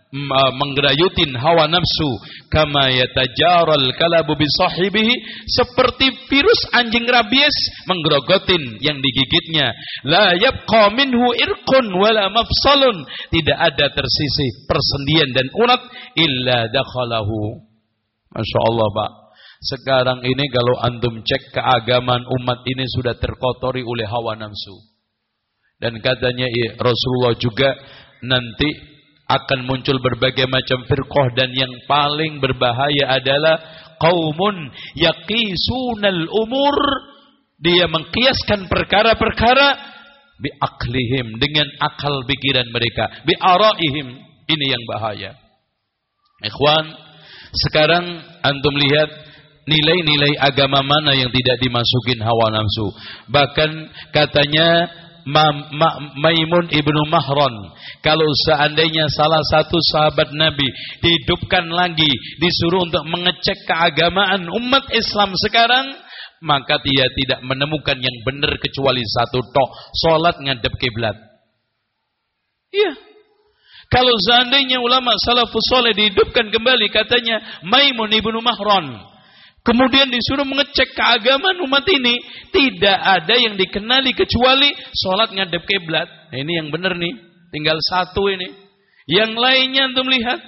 menggerayutin hawa nafsu. Kama yatajaral kalabu bisahibihi seperti virus anjing rabies menggerogotin yang digigitnya. La yabqa minhu irqun wala mafsalun. Tidak ada tersisih persendian dan urat illa dakhalahu. Masya Allah Pak. Sekarang ini kalau antum cek keagamaan umat ini sudah terkotori oleh hawa nafsu. Dan katanya Rasulullah juga nanti akan muncul berbagai macam firqah dan yang paling berbahaya adalah qaumun yaqisunal umur. Dia mengkiaskan perkara-perkara bi aklihim dengan akal pikiran mereka bi araihim ini yang bahaya. Ikhwan sekarang antum lihat nilai-nilai agama mana yang tidak dimasukin hawa nafsu. Bahkan katanya Ma, Ma, Maimun ibnu Mahron. Kalau seandainya salah satu sahabat Nabi dihidupkan lagi disuruh untuk mengecek keagamaan umat Islam sekarang maka dia tidak menemukan yang benar kecuali satu tok salat ngadep kiblat. Iya. Kalau seandainya ulama salafus soleh dihidupkan kembali katanya Maimun ibnu Mahron Kemudian disuruh mengecek keagamaan umat ini. Tidak ada yang dikenali kecuali sholat ngadep kiblat. Nah, ini yang benar nih. Tinggal satu ini. Yang lainnya untuk melihat.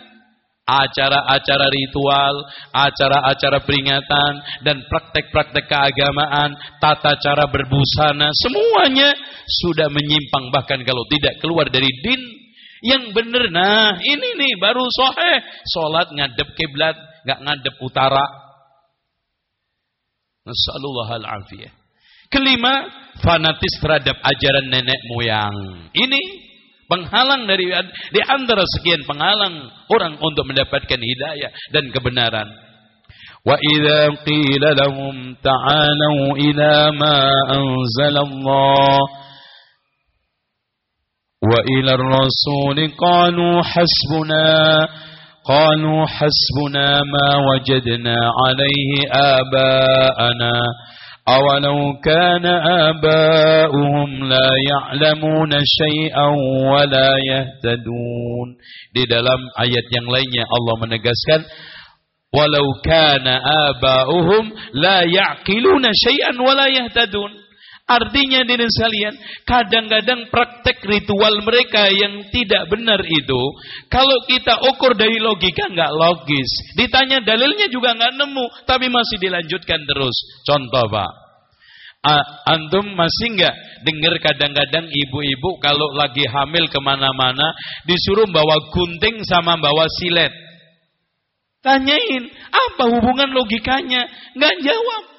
Acara-acara ritual, acara-acara peringatan, dan praktek-praktek keagamaan, tata cara berbusana, semuanya sudah menyimpang. Bahkan kalau tidak keluar dari din, yang benar, nah ini nih baru soheh. Sholat ngadep kiblat, nggak ngadep utara, Nasallallahu al-afiyah. Kelima, fanatis terhadap ajaran nenek moyang. Ini penghalang dari di antara sekian penghalang orang untuk mendapatkan hidayah dan kebenaran. Wa idza qila lahum ta'alu ila ma anzalallah wa ila ar-rasul qalu hasbuna قالوا حسبنا ما وجدنا عليه آباءنا أولو كان آباؤهم لا يعلمون شيئا ولا يهتدون di dalam ayat yang lainnya Allah menegaskan walau kana la ya'qiluna syai'an wa la yahtadun Artinya diri sekalian, kadang-kadang praktek ritual mereka yang tidak benar itu, kalau kita ukur dari logika nggak logis. Ditanya dalilnya juga nggak nemu, tapi masih dilanjutkan terus. Contoh pak, antum masih nggak dengar kadang-kadang ibu-ibu kalau lagi hamil ke mana-mana disuruh bawa gunting sama bawa silet. Tanyain, apa hubungan logikanya? Nggak jawab.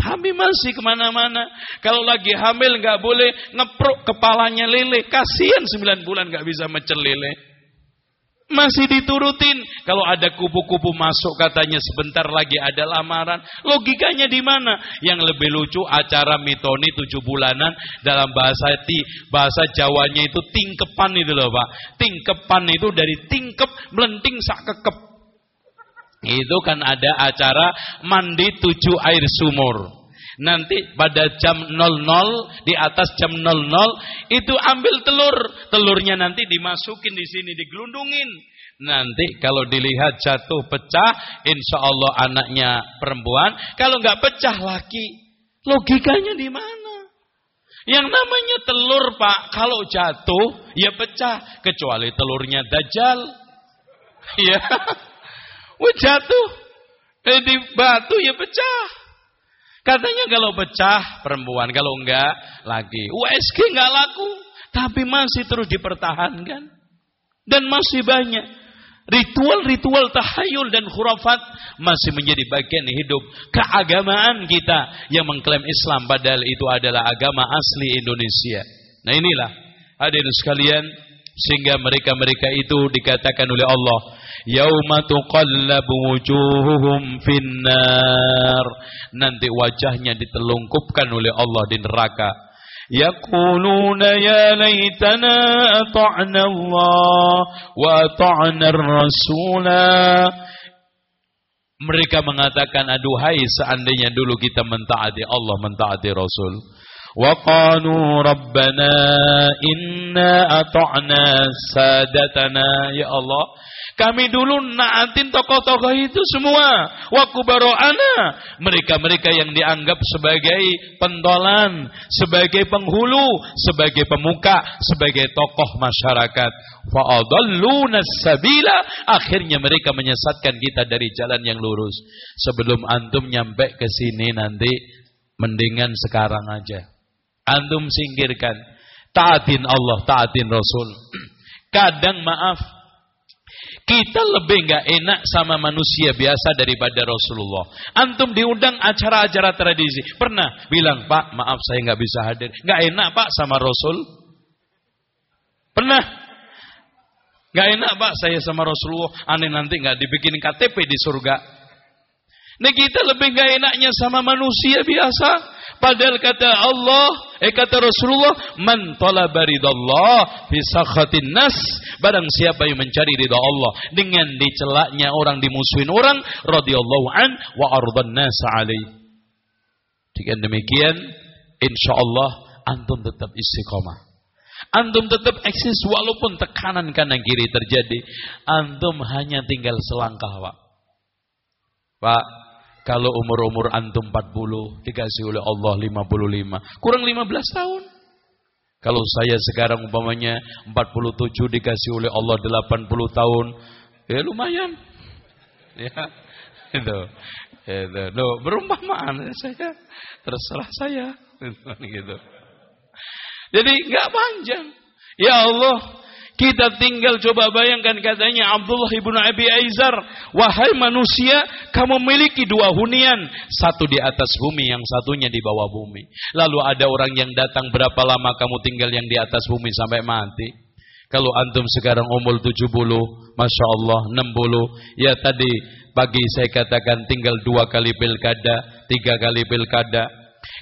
Tapi masih ke mana-mana. Kalau lagi hamil nggak boleh ngeprok kepalanya lele. Kasihan sembilan bulan nggak bisa mecel lele. Masih diturutin. Kalau ada kupu-kupu masuk katanya sebentar lagi ada lamaran. Logikanya di mana? Yang lebih lucu acara mitoni tujuh bulanan dalam bahasa ti, bahasa Jawanya itu tingkepan itu loh Pak. Tingkepan itu dari tingkep melenting sak kekep. Itu kan ada acara mandi tujuh air sumur. Nanti pada jam 00 di atas jam 00 itu ambil telur, telurnya nanti dimasukin di sini digelundungin. Nanti kalau dilihat jatuh pecah, insya Allah anaknya perempuan. Kalau nggak pecah laki, logikanya di mana? Yang namanya telur pak, kalau jatuh ya pecah, kecuali telurnya dajjal. Ya. Wah jatuh. Eh, di batu ya pecah. Katanya kalau pecah perempuan, kalau enggak lagi. USG enggak laku. Tapi masih terus dipertahankan. Dan masih banyak. Ritual-ritual tahayul dan khurafat masih menjadi bagian hidup keagamaan kita yang mengklaim Islam padahal itu adalah agama asli Indonesia. Nah inilah hadirin sekalian sehingga mereka-mereka itu dikatakan oleh Allah yauma tuqallabu wujuhuhum finnar nanti wajahnya ditelungkupkan oleh Allah di neraka yaquluna ya laitana ata'na Allah wa ata'na ar-rasula mereka mengatakan aduhai seandainya dulu kita mentaati Allah mentaati Rasul وقالوا ربنا إنا أطعنا سادتنا ya Allah kami dulu naatin tokoh-tokoh itu semua. Wakubaro'ana. Mereka-mereka yang dianggap sebagai pentolan, sebagai penghulu, sebagai pemuka, sebagai tokoh masyarakat. Fa'adalluna sabila. Akhirnya mereka menyesatkan kita dari jalan yang lurus. Sebelum antum nyampe ke sini nanti, mendingan sekarang aja. Antum singkirkan. Taatin Allah, taatin Rasul. Kadang maaf, kita lebih nggak enak sama manusia biasa daripada Rasulullah. Antum diundang acara-acara tradisi. Pernah bilang, Pak, maaf saya nggak bisa hadir. Nggak enak Pak sama Rasul. Pernah. Nggak enak Pak saya sama Rasulullah. Aneh nanti nggak dibikin KTP di surga. Nah kita lebih nggak enaknya sama manusia biasa. Padahal kata Allah, eh kata Rasulullah, man talaba ridallah fi sakhatin nas. Barang siapa yang mencari ridha Allah dengan dicelaknya orang, dimusuhin orang, radhiyallahu an wa ardan nas alaih. Dengan demikian, insyaallah antum tetap istiqomah. Antum tetap eksis walaupun tekanan kanan kiri terjadi. Antum hanya tinggal selangkah, Pak. Pak, kalau umur-umur antum 40 dikasih oleh Allah 55, kurang 15 tahun. Kalau saya sekarang umpamanya 47 dikasih oleh Allah 80 tahun, ya lumayan. Ya. Itu. Itu. Loh, berumpamaan saya. Terserah saya. gitu. Jadi nggak panjang. Ya Allah, Kita tinggal coba bayangkan katanya Abdullah ibnu Abi Aizar, wahai manusia, kamu memiliki dua hunian, satu di atas bumi, yang satunya di bawah bumi. Lalu ada orang yang datang berapa lama kamu tinggal yang di atas bumi sampai mati? Kalau antum sekarang umur 70, Masya Allah 60, ya tadi pagi saya katakan tinggal dua kali pilkada, tiga kali pilkada,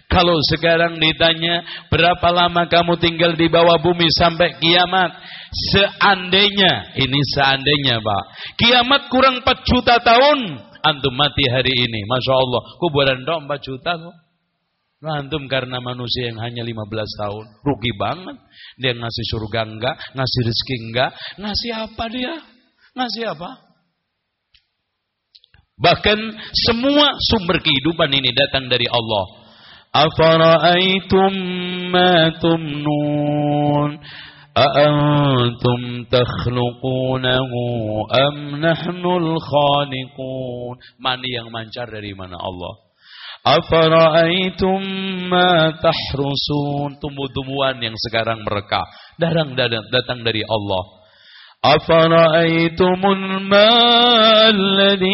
kalau sekarang ditanya berapa lama kamu tinggal di bawah bumi sampai kiamat? Seandainya, ini seandainya Pak. Kiamat kurang 4 juta tahun. Antum mati hari ini. Masya Allah. Kuburan dong 4 juta kok. Nah, antum karena manusia yang hanya 15 tahun. Rugi banget. Dia ngasih surga enggak. Ngasih rezeki enggak. Ngasih apa dia? Ngasih apa? Bahkan semua sumber kehidupan ini datang dari Allah. أفرأيتم ما تمنون أأنتم تخلقونه أم نحن الخالقون Mani yang mancar dari mana Allah Afara'aitum ma tahrusun Tumbuh-tumbuhan yang sekarang mereka Datang, datang dari Allah Afara'aitumul ma'alladhi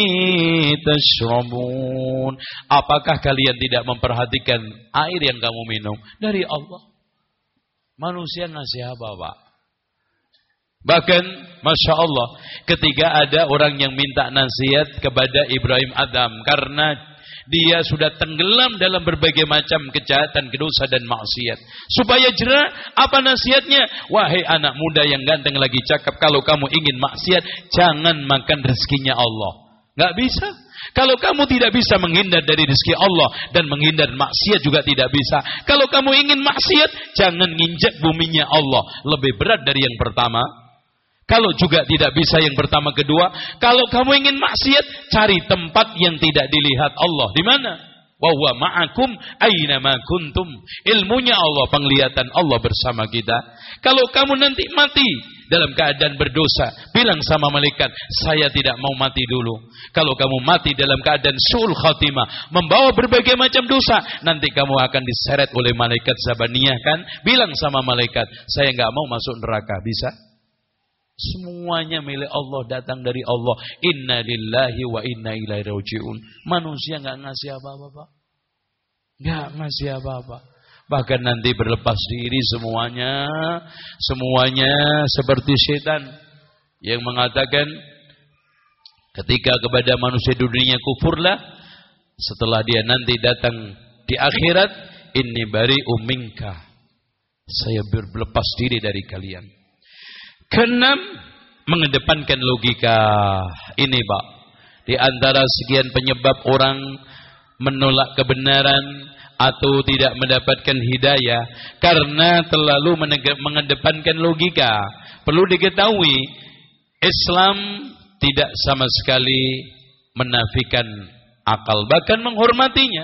tashrabun. Apakah kalian tidak memperhatikan air yang kamu minum? Dari Allah. Manusia ngasih apa Pak? Bahkan Masya Allah ketika ada orang yang minta nasihat kepada Ibrahim Adam karena dia sudah tenggelam dalam berbagai macam kejahatan, dosa dan maksiat. Supaya jerah, apa nasihatnya? Wahai anak muda yang ganteng lagi cakap, kalau kamu ingin maksiat, jangan makan rezekinya Allah. Gak bisa. Kalau kamu tidak bisa menghindar dari rezeki Allah dan menghindar maksiat juga tidak bisa. Kalau kamu ingin maksiat, jangan nginjak buminya Allah. Lebih berat dari yang pertama. Kalau juga tidak bisa yang pertama kedua, kalau kamu ingin maksiat, cari tempat yang tidak dilihat Allah. Di mana? Wa ma'akum aina ma kuntum. Ilmunya Allah, penglihatan Allah bersama kita. Kalau kamu nanti mati dalam keadaan berdosa, bilang sama malaikat, saya tidak mau mati dulu. Kalau kamu mati dalam keadaan sul khatimah, membawa berbagai macam dosa, nanti kamu akan diseret oleh malaikat Zabaniyah kan? Bilang sama malaikat, saya nggak mau masuk neraka, bisa? Semuanya milik Allah datang dari Allah. Inna lillahi wa inna ilaihi rajiun. Manusia nggak ngasih apa-apa, Pak. Nggak ngasih apa-apa. Bahkan nanti berlepas diri semuanya, semuanya seperti setan yang mengatakan ketika kepada manusia dunia kufurlah, setelah dia nanti datang di akhirat, ini bari umingka. Saya berlepas diri dari kalian. Keenam, mengedepankan logika. Ini, Pak. Di antara sekian penyebab orang menolak kebenaran atau tidak mendapatkan hidayah karena terlalu mengedepankan logika. Perlu diketahui, Islam tidak sama sekali menafikan akal, bahkan menghormatinya.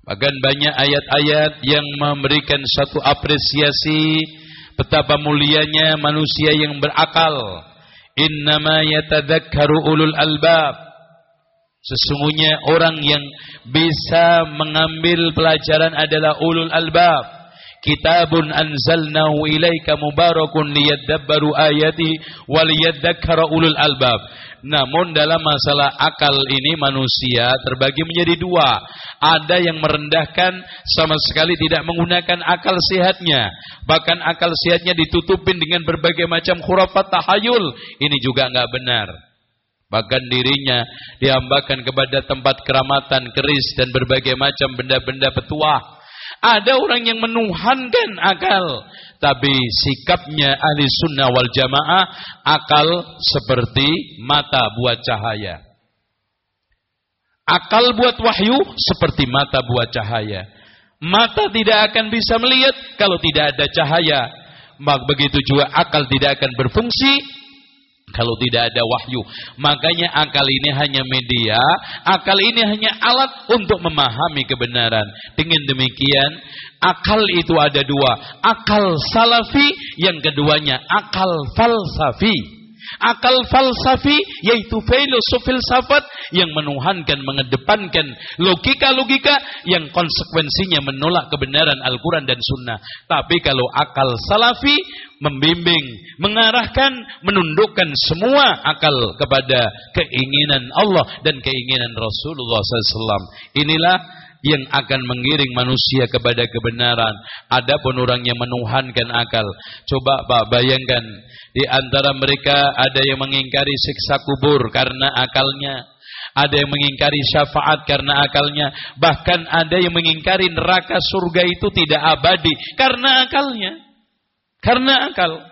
Bahkan banyak ayat-ayat yang memberikan satu apresiasi Betapa mulianya manusia yang berakal. Innama yatadhakkaru ulul albab. Sesungguhnya orang yang bisa mengambil pelajaran adalah ulul albab. Kitabun anzalnahu ilaika mubarakun liyadabbaru ayati waliyadzakkara ulul albab. Namun dalam masalah akal ini manusia terbagi menjadi dua. Ada yang merendahkan sama sekali tidak menggunakan akal sehatnya. Bahkan akal sehatnya ditutupin dengan berbagai macam khurafat tahayul. Ini juga nggak benar. Bahkan dirinya dihambakan kepada tempat keramatan, keris dan berbagai macam benda-benda petuah. Ada orang yang menuhankan akal. Tapi sikapnya ahli sunnah wal jamaah akal seperti mata buat cahaya. Akal buat wahyu seperti mata buat cahaya. Mata tidak akan bisa melihat kalau tidak ada cahaya. Maka begitu juga akal tidak akan berfungsi kalau tidak ada wahyu. Makanya akal ini hanya media, akal ini hanya alat untuk memahami kebenaran. Dengan demikian, akal itu ada dua. Akal salafi, yang keduanya akal falsafi. Akal falsafi yaitu filosofi filsafat yang menuhankan, mengedepankan logika-logika yang konsekuensinya menolak kebenaran Al-Quran dan Sunnah. Tapi kalau akal salafi membimbing, mengarahkan, menundukkan semua akal kepada keinginan Allah dan keinginan Rasulullah SAW. Inilah yang akan mengiring manusia kepada kebenaran. Adapun orang yang menuhankan akal. Coba Pak bayangkan di antara mereka ada yang mengingkari siksa kubur karena akalnya. Ada yang mengingkari syafaat karena akalnya. Bahkan ada yang mengingkari neraka surga itu tidak abadi karena akalnya. Karena akal.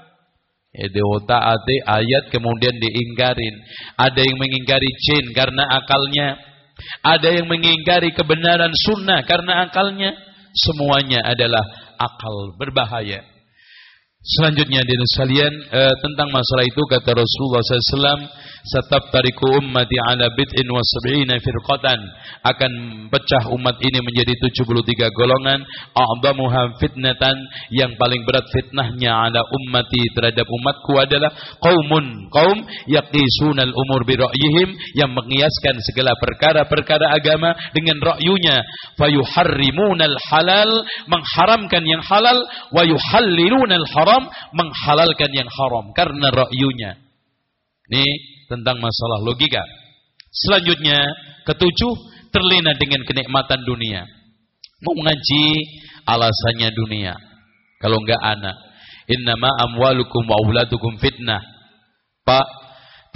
Itu ate ayat kemudian diingkarin. Ada yang mengingkari jin karena akalnya. Ada yang mengingkari kebenaran sunnah karena akalnya. Semuanya adalah akal berbahaya. Selanjutnya di sekalian eh, tentang masalah itu kata Rasulullah SAW tariku ummati ala bid'in wa sab'ina firqatan. Akan pecah umat ini menjadi 73 golongan a'zamuha fitnatan. Yang paling berat fitnahnya ala ummati terhadap umatku adalah qaumun qaum yaqisunal umur bi ra'yihim yang mengiaskan segala perkara-perkara agama dengan ra'yunya. Fayuharrimunal halal mengharamkan yang halal wa yuhallilunal haram menghalalkan yang haram karena ra'yunya ini tentang masalah logika. Selanjutnya, ketujuh, terlena dengan kenikmatan dunia. Mau ngaji, alasannya dunia. Kalau enggak anak. Innama amwalukum wa auladukum fitnah. Pak,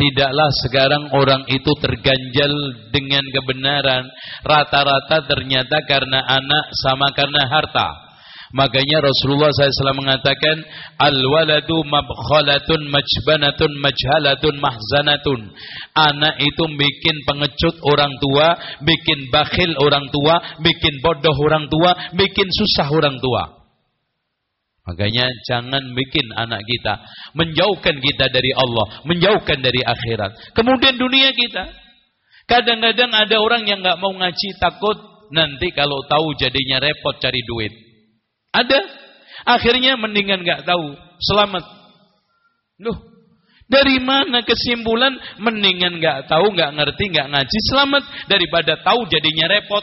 tidaklah sekarang orang itu terganjal dengan kebenaran. Rata-rata ternyata karena anak sama karena harta. Makanya Rasulullah SAW mengatakan al-waladu mabkhalatun majbanatun majhalatun mahzanatun. Anak itu bikin pengecut orang tua, bikin bakhil orang tua, bikin bodoh orang tua, bikin susah orang tua. Makanya jangan bikin anak kita menjauhkan kita dari Allah, menjauhkan dari akhirat. Kemudian dunia kita. Kadang-kadang ada orang yang nggak mau ngaji takut nanti kalau tahu jadinya repot cari duit. Ada. Akhirnya mendingan nggak tahu. Selamat. Loh, dari mana kesimpulan mendingan nggak tahu, nggak ngerti, nggak ngaji selamat daripada tahu jadinya repot.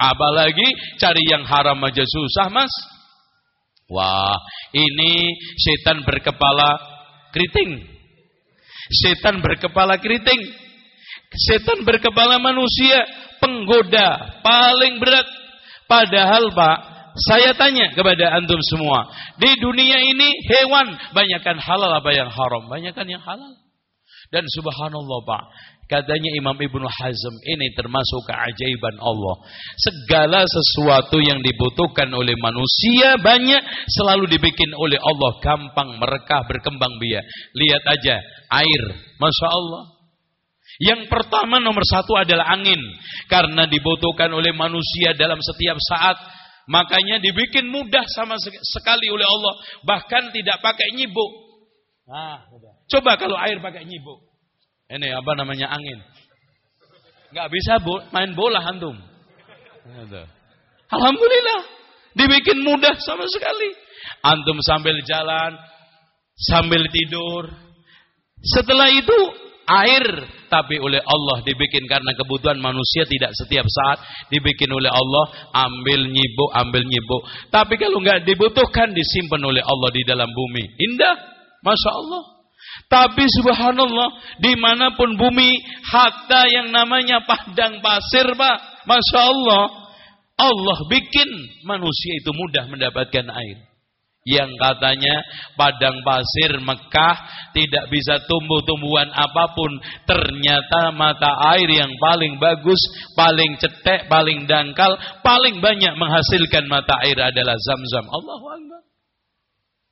Apalagi cari yang haram aja susah, Mas. Wah, ini setan berkepala keriting. Setan berkepala keriting. Setan berkepala manusia, penggoda paling berat. Padahal, Pak, saya tanya kepada antum semua, di dunia ini hewan banyakkan halal apa yang haram? Banyakkan yang halal. Dan subhanallah Pak, katanya Imam Ibnu Hazm ini termasuk keajaiban Allah. Segala sesuatu yang dibutuhkan oleh manusia banyak selalu dibikin oleh Allah gampang mereka berkembang biak. Lihat aja air, masya Allah. Yang pertama nomor satu adalah angin. Karena dibutuhkan oleh manusia dalam setiap saat Makanya dibikin mudah sama sekali oleh Allah. Bahkan tidak pakai nyibuk. Nah, Coba kalau air pakai nyibuk. Ini apa namanya angin. Gak bisa main bola antum. Alhamdulillah. Dibikin mudah sama sekali. Antum sambil jalan. Sambil tidur. Setelah itu air tapi oleh Allah dibikin karena kebutuhan manusia tidak setiap saat dibikin oleh Allah ambil nyibuk ambil nyibuk. Tapi kalau nggak dibutuhkan disimpan oleh Allah di dalam bumi. Indah masya Allah. Tapi subhanallah di mana pun bumi hatta yang namanya padang pasir pak masya Allah Allah bikin manusia itu mudah mendapatkan air yang katanya padang pasir Mekah tidak bisa tumbuh-tumbuhan apa pun ternyata mata air yang paling bagus paling cetek paling dangkal paling banyak menghasilkan mata air adalah zam-zam Allahu Akbar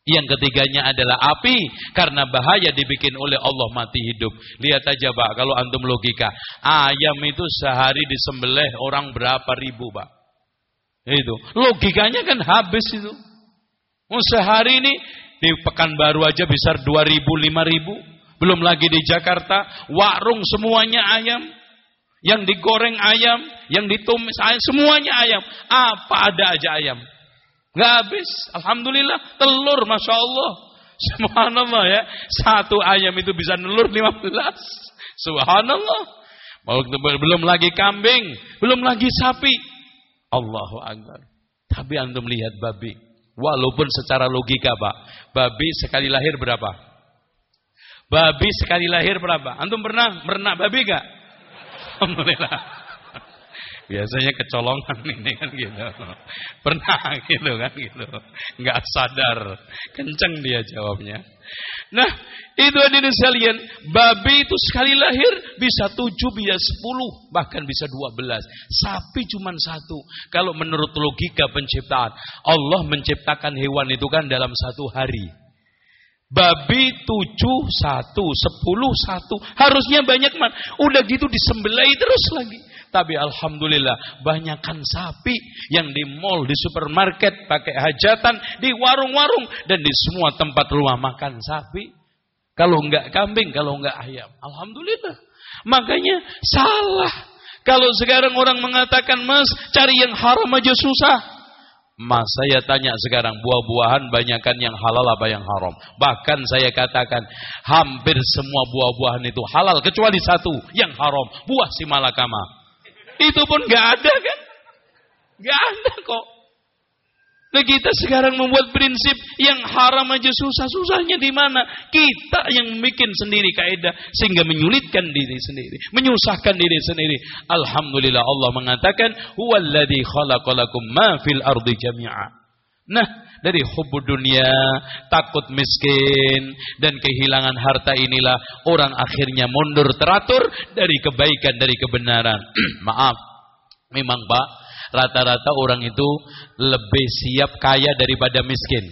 yang ketiganya adalah api karena bahaya dibikin oleh Allah mati hidup. Lihat aja Pak, kalau antum logika, ayam itu sehari disembelih orang berapa ribu Pak? Itu. Logikanya kan habis itu. Oh, sehari ini di Pekanbaru aja bisa 2000 5000, belum lagi di Jakarta, warung semuanya ayam. Yang digoreng ayam, yang ditumis ayam, semuanya ayam. Apa ada aja ayam. Gak habis. Alhamdulillah, telur Masya Allah. Subhanallah ya. Satu ayam itu bisa nelur 15. Subhanallah. Belum lagi kambing, belum lagi sapi. Allahu Akbar. Tapi antum lihat babi. Walaupun secara logika Pak, babi sekali lahir berapa? Babi sekali lahir berapa? Antum pernah merenak babi gak? Alhamdulillah. Biasanya kecolongan ini kan gitu. Pernah gitu kan gitu. Enggak sadar. Kenceng dia jawabnya. Nah, itu hadirin sekalian, babi itu sekali lahir bisa tujuh, bisa sepuluh, bahkan bisa dua belas. Sapi cuma satu. Kalau menurut logika penciptaan, Allah menciptakan hewan itu kan dalam satu hari. Babi tujuh satu, sepuluh satu. Harusnya banyak man. Udah gitu disembelai terus lagi. Tapi alhamdulillah banyakkan sapi yang di mall, di supermarket, pakai hajatan, di warung-warung dan di semua tempat rumah makan sapi. Kalau enggak kambing, kalau enggak ayam. Alhamdulillah. Makanya salah. Kalau sekarang orang mengatakan, "Mas, cari yang haram aja susah." Mas saya tanya sekarang buah-buahan banyakkan yang halal apa yang haram. Bahkan saya katakan hampir semua buah-buahan itu halal kecuali satu yang haram, buah si malakama. Itu pun gak ada kan? Gak ada kok. Nah kita sekarang membuat prinsip yang haram aja susah-susahnya di mana? Kita yang bikin sendiri kaidah sehingga menyulitkan diri sendiri, menyusahkan diri sendiri. Alhamdulillah Allah mengatakan huwallazi khalaqalakum ma fil ardi jami'a. Nah, dari hubud dunia, takut miskin dan kehilangan harta inilah orang akhirnya mundur teratur dari kebaikan dari kebenaran. Maaf. Memang Pak, Rata-rata orang itu lebih siap kaya daripada miskin.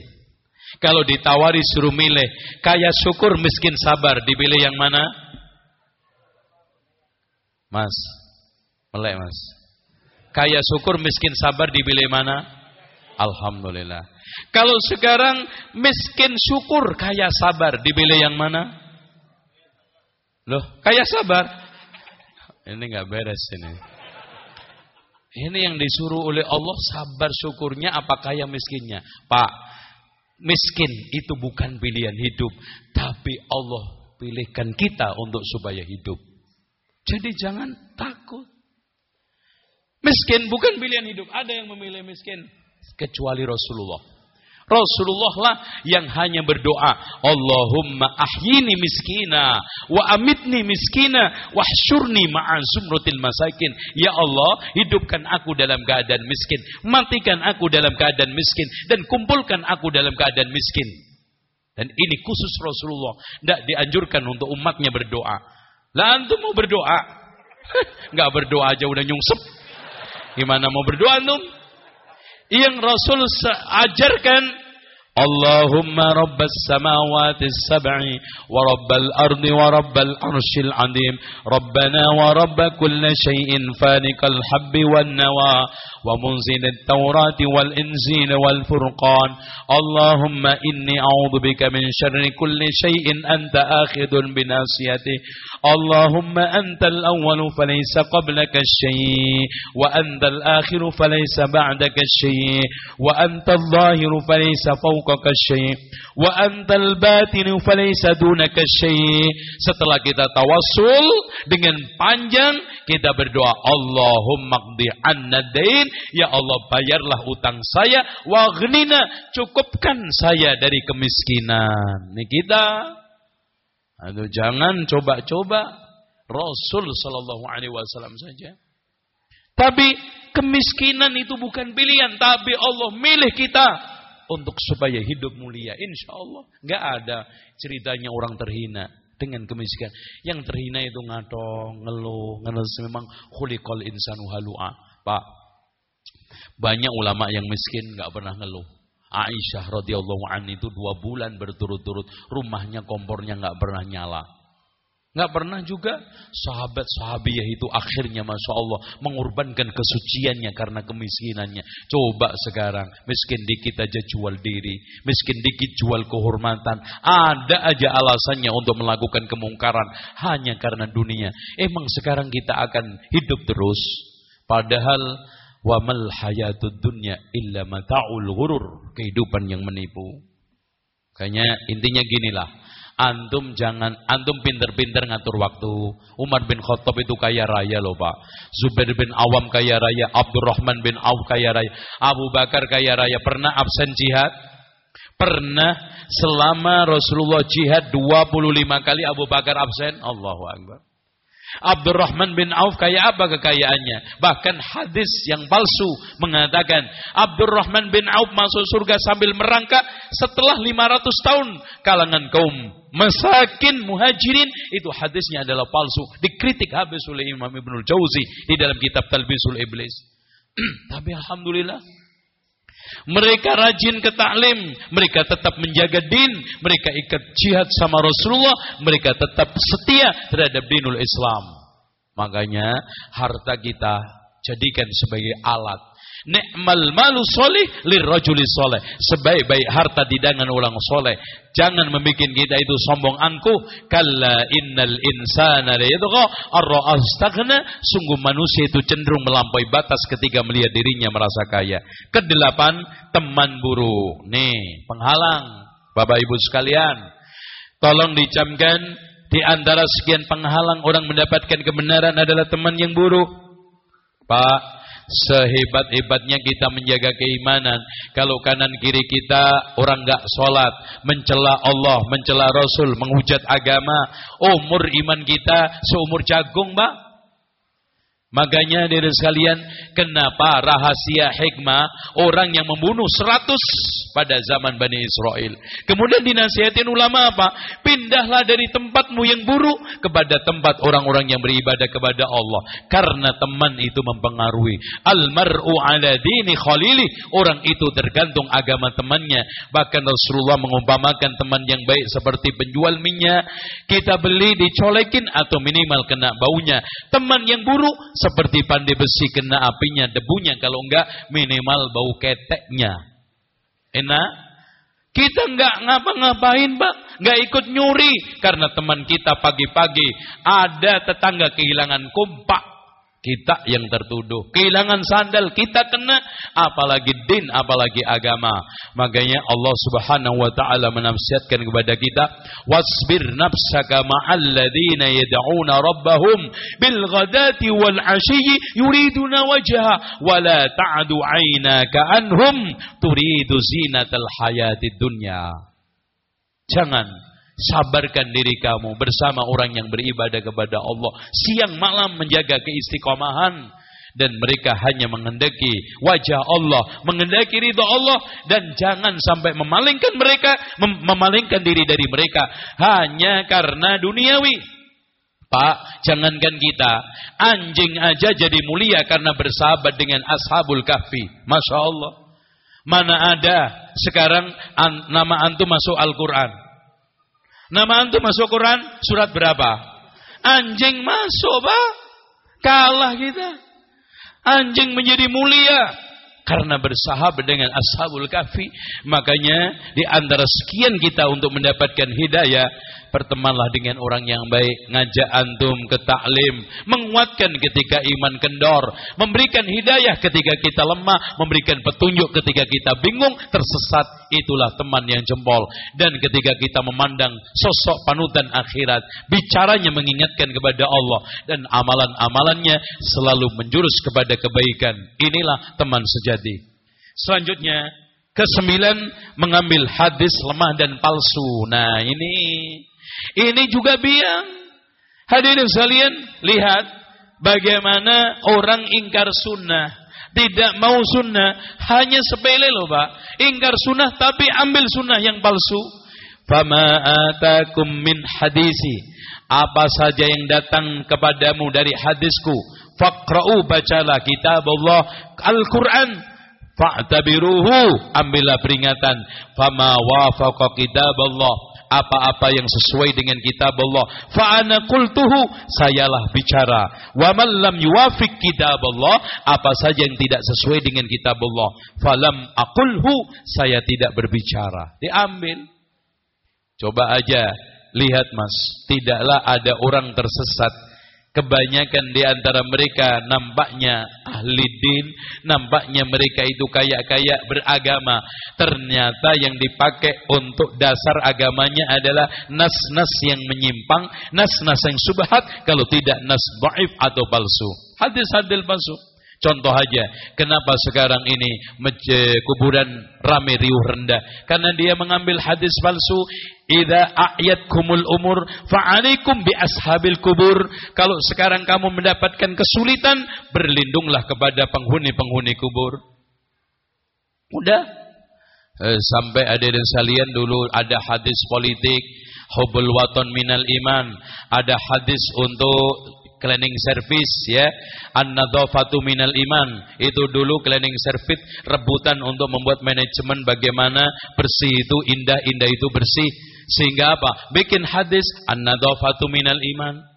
Kalau ditawari suruh milih, kaya syukur, miskin sabar, dipilih yang mana? Mas, melek mas. Kaya syukur, miskin sabar, dipilih mana? Alhamdulillah. Kalau sekarang miskin syukur, kaya sabar, dipilih yang mana? Loh, kaya sabar. Ini nggak beres ini. Ini yang disuruh oleh Allah sabar syukurnya apa kaya miskinnya. Pak, miskin itu bukan pilihan hidup. Tapi Allah pilihkan kita untuk supaya hidup. Jadi jangan takut. Miskin bukan pilihan hidup. Ada yang memilih miskin. Kecuali Rasulullah. Rasulullah lah yang hanya berdoa, Allahumma ahyini miskina, wa amitni miskina, wa syurni ma'an sumrutil masakin. Ya Allah, hidupkan aku dalam keadaan miskin, matikan aku dalam keadaan miskin, dan kumpulkan aku dalam keadaan miskin. Dan ini khusus Rasulullah. Tidak dianjurkan untuk umatnya berdoa. Lah antum mau berdoa? Enggak berdoa aja udah nyungsep. Gimana mau berdoa antum? yang Rasul ajarkan اللهم رب السماوات السبع ورب الأرض ورب العرش العظيم ربنا ورب كل شيء فانق الحب والنوى ومنزل التوراة والإنزيل والفرقان اللهم إني أعوذ بك من شر كل شيء أنت آخذ بناصيته اللهم أنت الأول فليس قبلك الشيء وأنت الآخر فليس بعدك الشيء وأنت الظاهر فليس فوق fawqaka syai' wa antal batinu falaysa dunaka syai' setelah kita tawassul dengan panjang kita berdoa Allahumma qdi anna dain ya Allah bayarlah utang saya wa ghnina cukupkan saya dari kemiskinan ini kita Aduh jangan coba-coba Rasul sallallahu alaihi wasallam saja tapi kemiskinan itu bukan pilihan tapi Allah milih kita untuk supaya hidup mulia. Insya Allah nggak ada ceritanya orang terhina dengan kemiskinan. Yang terhina itu ngatong, ngeluh, ngeluh. Memang khuliqal insanu halu'a. Pak, banyak ulama yang miskin nggak pernah ngeluh. Aisyah radhiyallahu an itu dua bulan berturut-turut rumahnya kompornya nggak pernah nyala. Nggak pernah juga sahabat sahabiah itu akhirnya Masya Allah mengorbankan kesuciannya karena kemiskinannya. Coba sekarang miskin dikit aja jual diri. Miskin dikit jual kehormatan. Ada aja alasannya untuk melakukan kemungkaran. Hanya karena dunia. Emang sekarang kita akan hidup terus. Padahal wamal hayatud dunya illa mata'ul ghurur. Kehidupan yang menipu. Kayaknya intinya ginilah. Antum jangan, antum pinter-pinter ngatur waktu. Umar bin Khattab itu kaya raya loh pak. Zubair bin Awam kaya raya. Abdurrahman bin Auf kaya raya. Abu Bakar kaya raya. Pernah absen jihad? Pernah selama Rasulullah jihad 25 kali Abu Bakar absen? Allahu Akbar. Abdurrahman bin Auf kaya apa kekayaannya? Bahkan hadis yang palsu mengatakan Abdurrahman bin Auf masuk surga sambil merangkak setelah 500 tahun kalangan kaum masakin muhajirin itu hadisnya adalah palsu dikritik habis oleh Imam Ibnul Jauzi di dalam kitab Talbisul Iblis. Tapi alhamdulillah mereka rajin ke taklim, mereka tetap menjaga din, mereka ikut jihad sama Rasulullah, mereka tetap setia terhadap dinul Islam. Makanya harta kita jadikan sebagai alat Ni'mal malu soleh lirrajuli soleh. Sebaik-baik harta di tangan orang soleh. Jangan membuat kita itu sombong angkuh. Kalla innal insana layadgha arra astaghna. Sungguh manusia itu cenderung melampaui batas ketika melihat dirinya merasa kaya. Kedelapan, teman buruk. Nih, penghalang. Bapak Ibu sekalian, tolong dicamkan di antara sekian penghalang orang mendapatkan kebenaran adalah teman yang buruk. Pak, Sehebat-hebatnya kita menjaga keimanan. Kalau kanan kiri kita orang nggak sholat, mencela Allah, mencela Rasul, menghujat agama, umur iman kita seumur jagung, mbak. Makanya dari sekalian, kenapa rahasia hikmah orang yang membunuh seratus pada zaman Bani Israel. Kemudian dinasihatin ulama apa? Pindahlah dari tempatmu yang buruk kepada tempat orang-orang yang beribadah kepada Allah. Karena teman itu mempengaruhi. Almar'u ala dini khalili. Orang itu tergantung agama temannya. Bahkan Rasulullah mengumpamakan teman yang baik seperti penjual minyak. Kita beli dicolekin atau minimal kena baunya. Teman yang buruk seperti pandai besi kena apinya, debunya. Kalau enggak minimal bau keteknya. Enak? Kita enggak ngapa-ngapain, Pak. Enggak ikut nyuri. Karena teman kita pagi-pagi ada tetangga kehilangan kompak kita yang tertuduh. Kehilangan sandal kita kena, apalagi din, apalagi agama. Makanya Allah Subhanahu wa taala menasihatkan kepada kita, "Wasbir nafsaka ma'al ladzina yad'una rabbahum bil ghadati wal 'ashyi yuriduna wajha wa la ta'du 'ainaka anhum turidu zinatal hayatid dunya." Jangan Sabarkan diri kamu bersama orang yang beribadah kepada Allah. Siang malam menjaga keistiqomahan. Dan mereka hanya mengendaki wajah Allah. Mengendaki ridha Allah. Dan jangan sampai memalingkan mereka. Mem memalingkan diri dari mereka. Hanya karena duniawi. Pak, jangankan kita. Anjing aja jadi mulia karena bersahabat dengan ashabul kahfi. Masya Allah. Mana ada sekarang an nama antum masuk Al-Quran. Nama antum masuk Quran surat berapa? Anjing masuk, Pak. Kalah kita. Anjing menjadi mulia karena bersahabat dengan ashabul kahfi. Makanya di antara sekian kita untuk mendapatkan hidayah Bertemanlah dengan orang yang baik, ngajak antum ke taklim, menguatkan ketika iman kendor, memberikan hidayah ketika kita lemah, memberikan petunjuk ketika kita bingung, tersesat, itulah teman yang jempol. Dan ketika kita memandang sosok panutan akhirat, bicaranya mengingatkan kepada Allah dan amalan-amalannya selalu menjurus kepada kebaikan. Inilah teman sejati. Selanjutnya, kesembilan mengambil hadis lemah dan palsu. Nah, ini ini juga biang. Hadirin sekalian, lihat bagaimana orang ingkar sunnah. Tidak mau sunnah, hanya sepele loh pak. Ingkar sunnah tapi ambil sunnah yang palsu. Fama atakum min hadisi. Apa saja yang datang kepadamu dari hadisku. Faqra'u bacalah kitab Allah Al-Quran. Fa'tabiruhu. Ambillah peringatan. Fama wafaqa kitab Allah apa-apa yang sesuai dengan kitab Allah. Fa'ana qultuhu, sayalah bicara. Wa man lam yuwafiq kitab Allah, apa saja yang tidak sesuai dengan kitab Allah. Falam aqulhu, saya tidak berbicara. Diambil. Coba aja lihat Mas, tidaklah ada orang tersesat Kebanyakan di antara mereka nampaknya ahli din, nampaknya mereka itu kaya-kaya beragama. Ternyata yang dipakai untuk dasar agamanya adalah nas-nas yang menyimpang, nas-nas yang subhat, kalau tidak nas dhaif atau palsu. Hadis-hadis palsu. Contoh aja, kenapa sekarang ini kuburan rame riuh rendah? Karena dia mengambil hadis palsu. Ayat kumul umur fa'alikum bi ashabil kubur. Kalau sekarang kamu mendapatkan kesulitan, berlindunglah kepada penghuni-penghuni kubur. Udah. Eh, sampai ada dan salian dulu ada hadis politik, hubul waton minal iman. Ada hadis untuk cleaning service ya. An-nadhafatu minal iman. Itu dulu cleaning service rebutan untuk membuat manajemen bagaimana bersih itu indah indah itu bersih. Sehingga apa? Bikin hadis an-nadhafatu minal iman.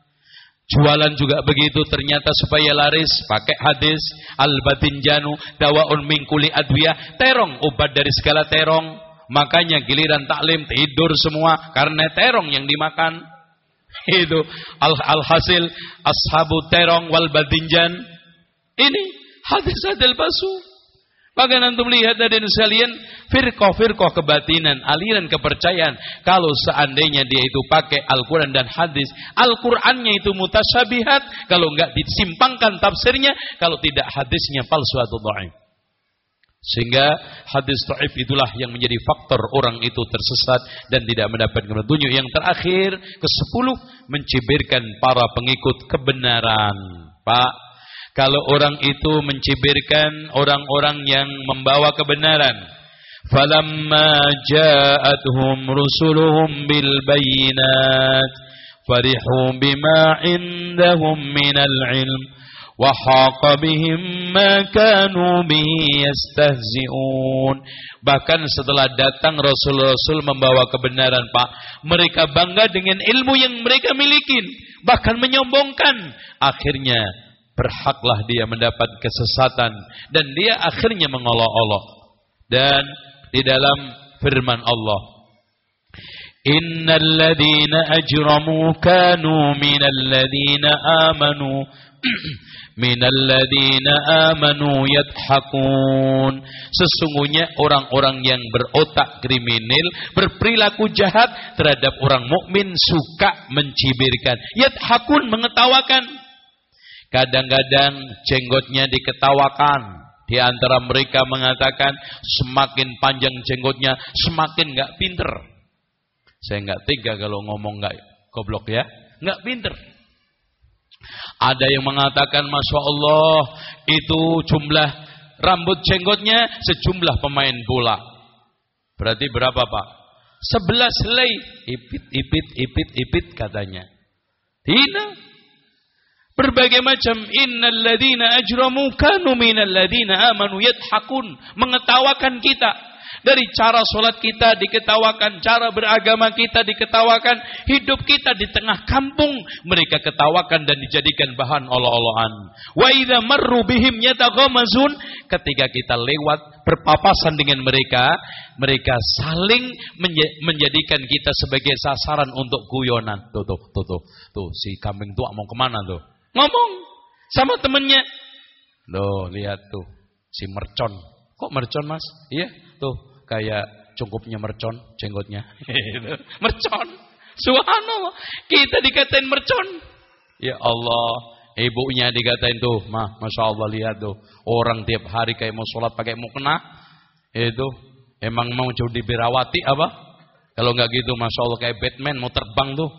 Jualan juga begitu ternyata supaya laris pakai hadis. Al-batinjanu dawaun min kuli adwiyah. Terong obat dari segala terong. Makanya giliran taklim tidur semua karena terong yang dimakan itu al alhasil ashabu terong wal badinjan ini hadis hadil basu Bagaimana antum lihat dari sekalian firqah-firqah kebatinan, aliran kepercayaan. Kalau seandainya dia itu pakai Al-Quran dan hadis, Al-Qurannya itu mutasyabihat, kalau enggak disimpangkan tafsirnya, kalau tidak hadisnya palsu atau dhaif. Sehingga hadis taif itulah yang menjadi faktor orang itu tersesat dan tidak mendapatkan petunjuk. Yang terakhir, ke sepuluh, mencibirkan para pengikut kebenaran. Pak, kalau orang itu mencibirkan orang-orang yang membawa kebenaran. Falamma ja'atuhum rusuluhum bil bayinat. Farihu bima indahum minal ilm. وحاق بهم ما كانوا به يستهزئون bahkan setelah datang rasul-rasul membawa kebenaran Pak mereka bangga dengan ilmu yang mereka miliki bahkan menyombongkan akhirnya berhaklah dia mendapat kesesatan dan dia akhirnya mengolok-olok dan di dalam firman Allah innal ladzina ajramu kanu minal ladzina amanu minalladzina amanu yadhakun. Sesungguhnya orang-orang yang berotak kriminal berperilaku jahat terhadap orang mukmin suka mencibirkan. Yadhakun mengetawakan. Kadang-kadang jenggotnya diketawakan. Di antara mereka mengatakan semakin panjang jenggotnya semakin nggak pinter. Saya nggak tega kalau ngomong nggak goblok ya. Nggak pinter ada yang mengatakan Masya Allah itu jumlah rambut jenggotnya sejumlah pemain bola. Berarti berapa Pak? Sebelas helai. Ipit, ipit, ipit, ipit katanya. Tidak. Berbagai macam innalladzina ajramu kanu minalladzina amanu yadhakun mengetawakan kita dari cara sholat kita diketawakan, cara beragama kita diketawakan, hidup kita di tengah kampung mereka ketawakan dan dijadikan bahan Allah-Allahan. Wa idza marru bihim yataghamazun, ketika kita lewat berpapasan dengan mereka, mereka saling menjadikan kita sebagai sasaran untuk guyonan. Tuh, tuh, tuh, tuh, tuh si kambing tua mau ke mana tuh? Ngomong sama temennya. Loh, lihat tuh, si mercon. Kok mercon mas? Iya, tuh kayak cungkupnya mercon jenggotnya. mercon. Subhanallah. Kita dikatain mercon. Ya Allah. Ibunya dikatain tuh. Mah, Masya Allah lihat tuh. Orang tiap hari kayak mau sholat pakai mukena. Itu. Emang mau jauh dibirawati apa? Kalau nggak gitu Masya Allah kayak Batman mau terbang tuh.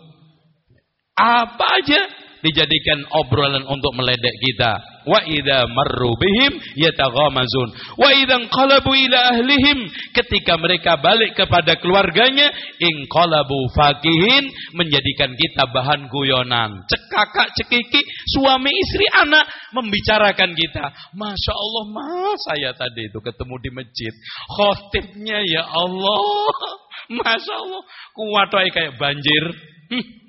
Apa aja dijadikan obrolan untuk meledek kita. Wa idza marru bihim yataghamazun. Wa idza qalabu ila ahlihim ketika mereka balik kepada keluarganya inqalabu fakihin menjadikan kita bahan guyonan. Cekakak cekiki suami istri anak membicarakan kita. Masya Allah mas saya tadi itu ketemu di masjid. Khotibnya ya Allah. Masya Allah kuat kayak banjir.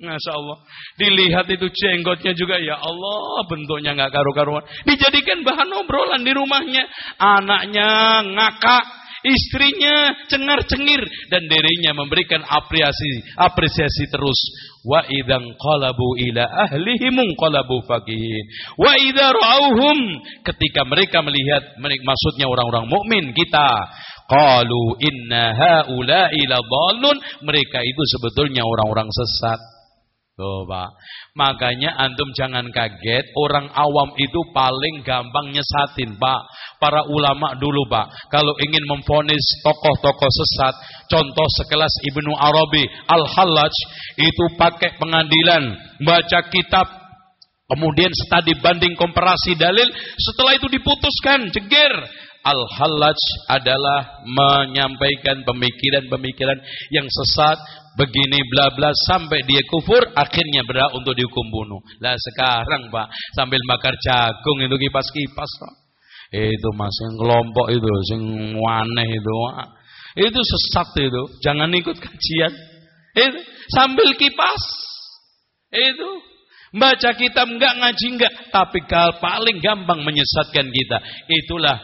Masya Allah. Dilihat itu jenggotnya juga ya Allah bentuknya nggak karu-karuan. Dijadikan bahan obrolan di rumahnya. Anaknya ngakak. istrinya cengar-cengir dan dirinya memberikan apresiasi apresiasi terus. Wa idzan qalabu ila ahlihim qalabu fakihin. Wa idza ra'auhum ketika mereka melihat maksudnya orang-orang mukmin kita qalu inna haula'i ladallun mereka itu sebetulnya orang-orang sesat. Tuh Pak. Makanya antum jangan kaget, orang awam itu paling gampang nyesatin Pak. Para ulama dulu Pak, kalau ingin memfonis tokoh-tokoh sesat, contoh sekelas Ibnu Arabi, Al-Hallaj, itu pakai pengadilan, baca kitab, kemudian studi banding komparasi dalil, setelah itu diputuskan, jeger. Al-Hallaj adalah menyampaikan pemikiran-pemikiran yang sesat, begini bla bla sampai dia kufur akhirnya berhak untuk dihukum bunuh. Lah sekarang Pak sambil bakar jagung itu kipas-kipas Pak. Itu Mas yang kelompok itu sing aneh itu. Itu sesat itu. Jangan ikut kajian. Itu sambil kipas. Itu baca kitab enggak ngaji enggak tapi paling gampang menyesatkan kita. Itulah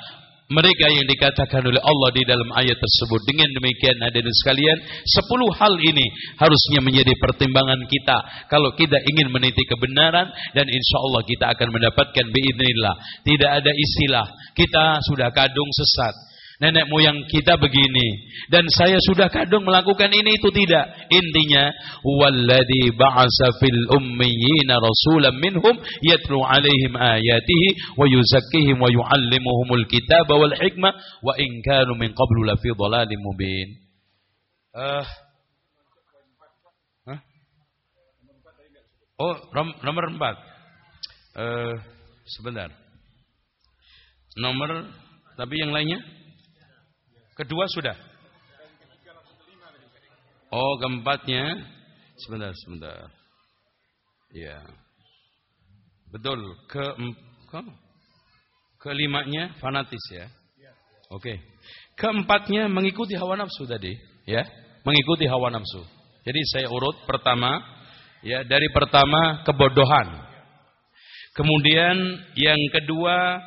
mereka yang dikatakan oleh Allah di dalam ayat tersebut. Dengan demikian hadirin sekalian, sepuluh hal ini harusnya menjadi pertimbangan kita kalau kita ingin meniti kebenaran dan insya Allah kita akan mendapatkan biidnillah. Tidak ada istilah kita sudah kadung sesat nenek moyang kita begini dan saya sudah kadung melakukan ini itu tidak intinya walladzi ba'asa fil ummiyina rasulan minhum yatlu alaihim ayatihi wa yuzakkihim wa yuallimuhumul kitaba wal hikmah wa in kanu min qablu lafi dhalalim mubin uh, huh? Oh, nomor empat. Uh, sebentar. Nomor, tapi yang lainnya? Kedua sudah. Oh, keempatnya. Sebentar, sebentar. Ya. Betul. Ke, ke kelimanya fanatis ya. Oke. Okay. Keempatnya mengikuti hawa nafsu tadi, ya. Mengikuti hawa nafsu. Jadi saya urut pertama ya dari pertama kebodohan. Kemudian yang kedua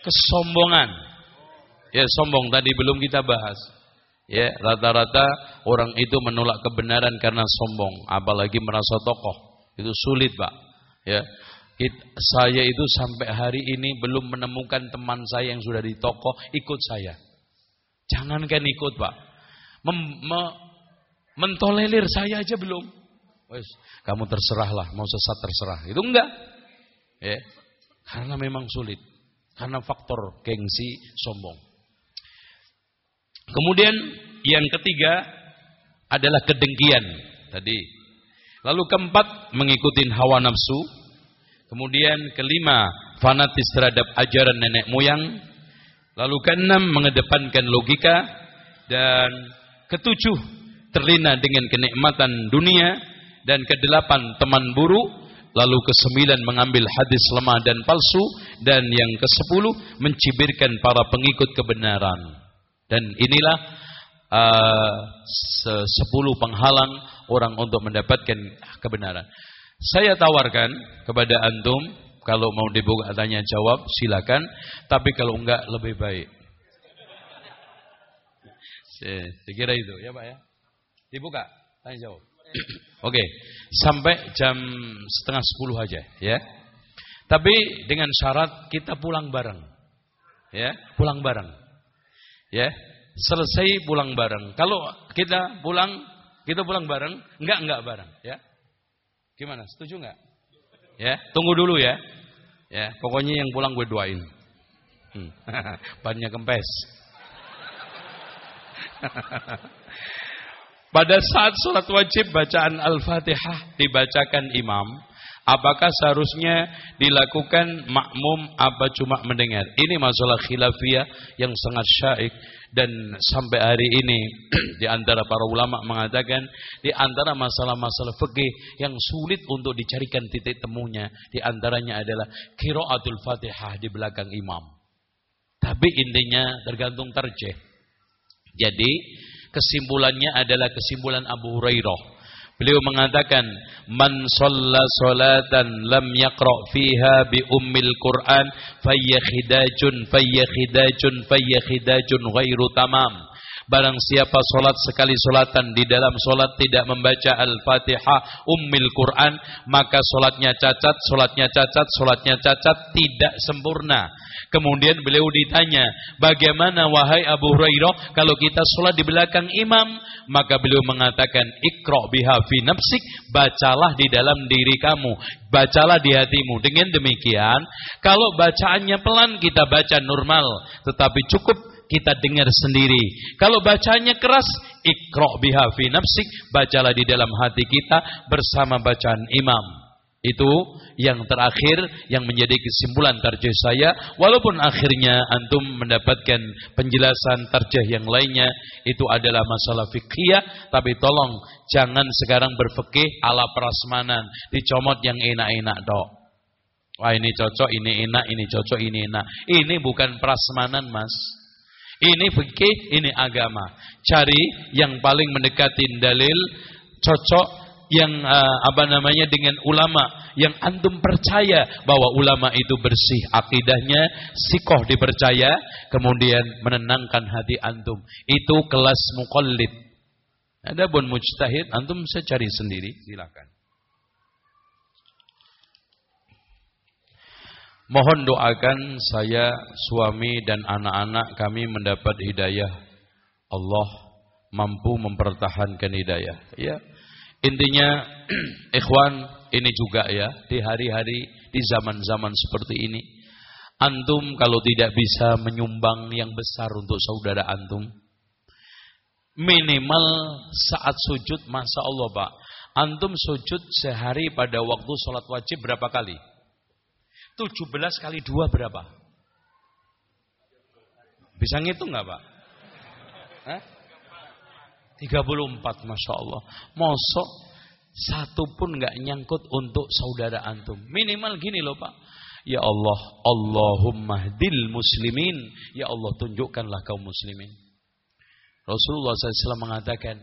kesombongan. Ya sombong tadi belum kita bahas. Ya rata-rata orang itu menolak kebenaran karena sombong, apalagi merasa tokoh. Itu sulit pak. Ya It, saya itu sampai hari ini belum menemukan teman saya yang sudah di toko ikut saya. Jangankan ikut pak, Mem, me, mentolerir saya aja belum. Wes, kamu terserahlah, mau sesat terserah. Itu enggak. Ya, karena memang sulit. Karena faktor gengsi, sombong. Kemudian yang ketiga adalah kedengkian tadi. Lalu keempat mengikuti hawa nafsu. Kemudian kelima fanatis terhadap ajaran nenek moyang. Lalu keenam mengedepankan logika dan ketujuh terlena dengan kenikmatan dunia dan kedelapan teman buruk lalu kesembilan mengambil hadis lemah dan palsu dan yang kesepuluh mencibirkan para pengikut kebenaran. Dan inilah uh, sepuluh penghalang orang untuk mendapatkan kebenaran. Saya tawarkan kepada antum kalau mau dibuka tanya jawab silakan, tapi kalau enggak lebih baik. Saya, kira itu ya Pak ya. Dibuka tanya jawab. Oke, okay. sampai jam setengah sepuluh aja ya. Tapi dengan syarat kita pulang bareng. Ya, pulang bareng. Ya, selesai pulang bareng. Kalau kita pulang, kita pulang bareng, enggak enggak bareng, ya. Gimana? Setuju enggak? Ya, tunggu dulu ya. Ya, pokoknya yang pulang gue doain. Hmm. Bannya kempes. Pada saat sholat wajib bacaan Al-Fatihah dibacakan imam, Apakah seharusnya dilakukan makmum apa cuma mendengar? Ini masalah khilafiyah yang sangat syaik dan sampai hari ini di antara para ulama mengatakan di antara masalah-masalah fikih yang sulit untuk dicarikan titik temunya di antaranya adalah qiraatul Fatihah di belakang imam. Tapi intinya tergantung terjeh. Jadi kesimpulannya adalah kesimpulan Abu Hurairah Beliau mengatakan, "Man shalla salatan lam yaqra fiha bi ummil Qur'an fayyakhidajun fayyakhidajun fayyakhidajun ghairu tamam." Barang siapa solat sekali solatan di dalam solat tidak membaca Al-Fatihah Ummil Quran, maka solatnya cacat, solatnya cacat, solatnya cacat, tidak sempurna. Kemudian beliau ditanya, bagaimana wahai Abu Hurairah kalau kita solat di belakang imam? Maka beliau mengatakan, ikro biha fi nafsik, bacalah di dalam diri kamu, bacalah di hatimu. Dengan demikian, kalau bacaannya pelan kita baca normal, tetapi cukup kita dengar sendiri. Kalau bacanya keras, ikro biha fi nafsik, bacalah di dalam hati kita bersama bacaan imam. Itu yang terakhir yang menjadi kesimpulan tarjih saya. Walaupun akhirnya antum mendapatkan penjelasan tarjih yang lainnya. Itu adalah masalah fikih. Tapi tolong jangan sekarang berfikih ala prasmanan. Dicomot yang enak-enak dok. Wah ini cocok, ini enak, ini cocok, ini enak. Ini bukan prasmanan mas. Ini fikih, ini agama. Cari yang paling mendekati dalil, cocok yang uh, apa namanya dengan ulama yang antum percaya bahwa ulama itu bersih akidahnya, sikoh dipercaya, kemudian menenangkan hati antum. Itu kelas mukallid. Ada pun mujtahid, antum bisa cari sendiri, silakan. Mohon doakan saya, suami dan anak-anak kami mendapat hidayah. Allah mampu mempertahankan hidayah. Ya. Intinya ikhwan ini juga ya di hari-hari di zaman-zaman seperti ini antum kalau tidak bisa menyumbang yang besar untuk saudara antum minimal saat sujud masa Allah Pak antum sujud sehari pada waktu sholat wajib berapa kali 17 kali 2 berapa? Bisa ngitung nggak Pak? Hah? 34 Masya Allah. Mosok satu pun nggak nyangkut untuk saudara antum. Minimal gini loh Pak. Ya Allah, Allahumma dil muslimin. Ya Allah tunjukkanlah kaum muslimin. Rasulullah SAW mengatakan,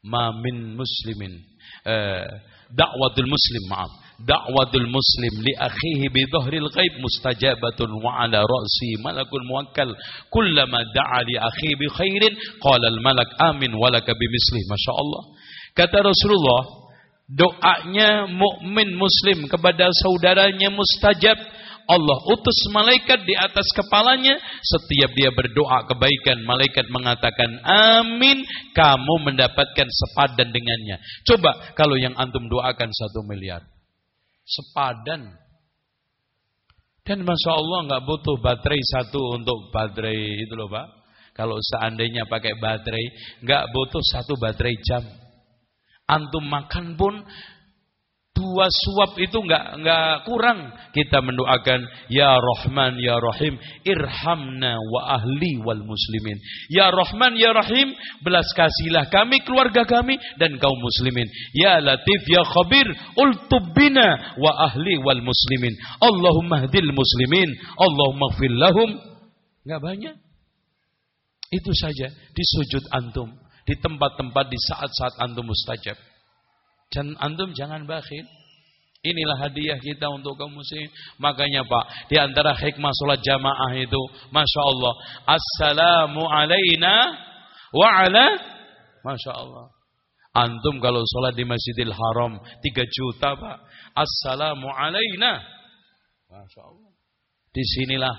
Ma min muslimin. Eh, dakwatul muslim, maaf da'watul muslim li akhihi bi dhahril ghaib mustajabatun wa ala ra'si malakul muwakkal. Kullama da'a li akhihi bi khairin qala al malak amin walaka bimislih masyaallah. Kata Rasulullah doanya mukmin muslim kepada saudaranya mustajab. Allah utus malaikat di atas kepalanya. Setiap dia berdoa kebaikan malaikat mengatakan amin. Kamu mendapatkan sepadan dengannya. Coba kalau yang antum doakan satu miliar sepadan. Dan masya Allah nggak butuh baterai satu untuk baterai itu loh pak. Kalau seandainya pakai baterai, nggak butuh satu baterai jam. Antum makan pun dua suap itu nggak nggak kurang. Kita mendoakan ya Rahman ya Rahim irhamna wa ahli wal muslimin. Ya Rahman ya Rahim belas kasihlah kami keluarga kami dan kaum muslimin. Ya Latif ya Khabir ultubina wa ahli wal muslimin. Allahumma hdil muslimin Allahumma gfir lahum. Nggak banyak. Itu saja di sujud antum di tempat-tempat di saat-saat antum mustajab dan antum jangan bakhil. Inilah hadiah kita untuk kaum muslim. Makanya Pak, di antara hikmah salat jamaah itu, Masya Allah. Assalamu alaina wa ala Masya Allah. Antum kalau sholat di Masjidil Haram 3 juta Pak. Assalamu alaina. Masya Allah. Di sinilah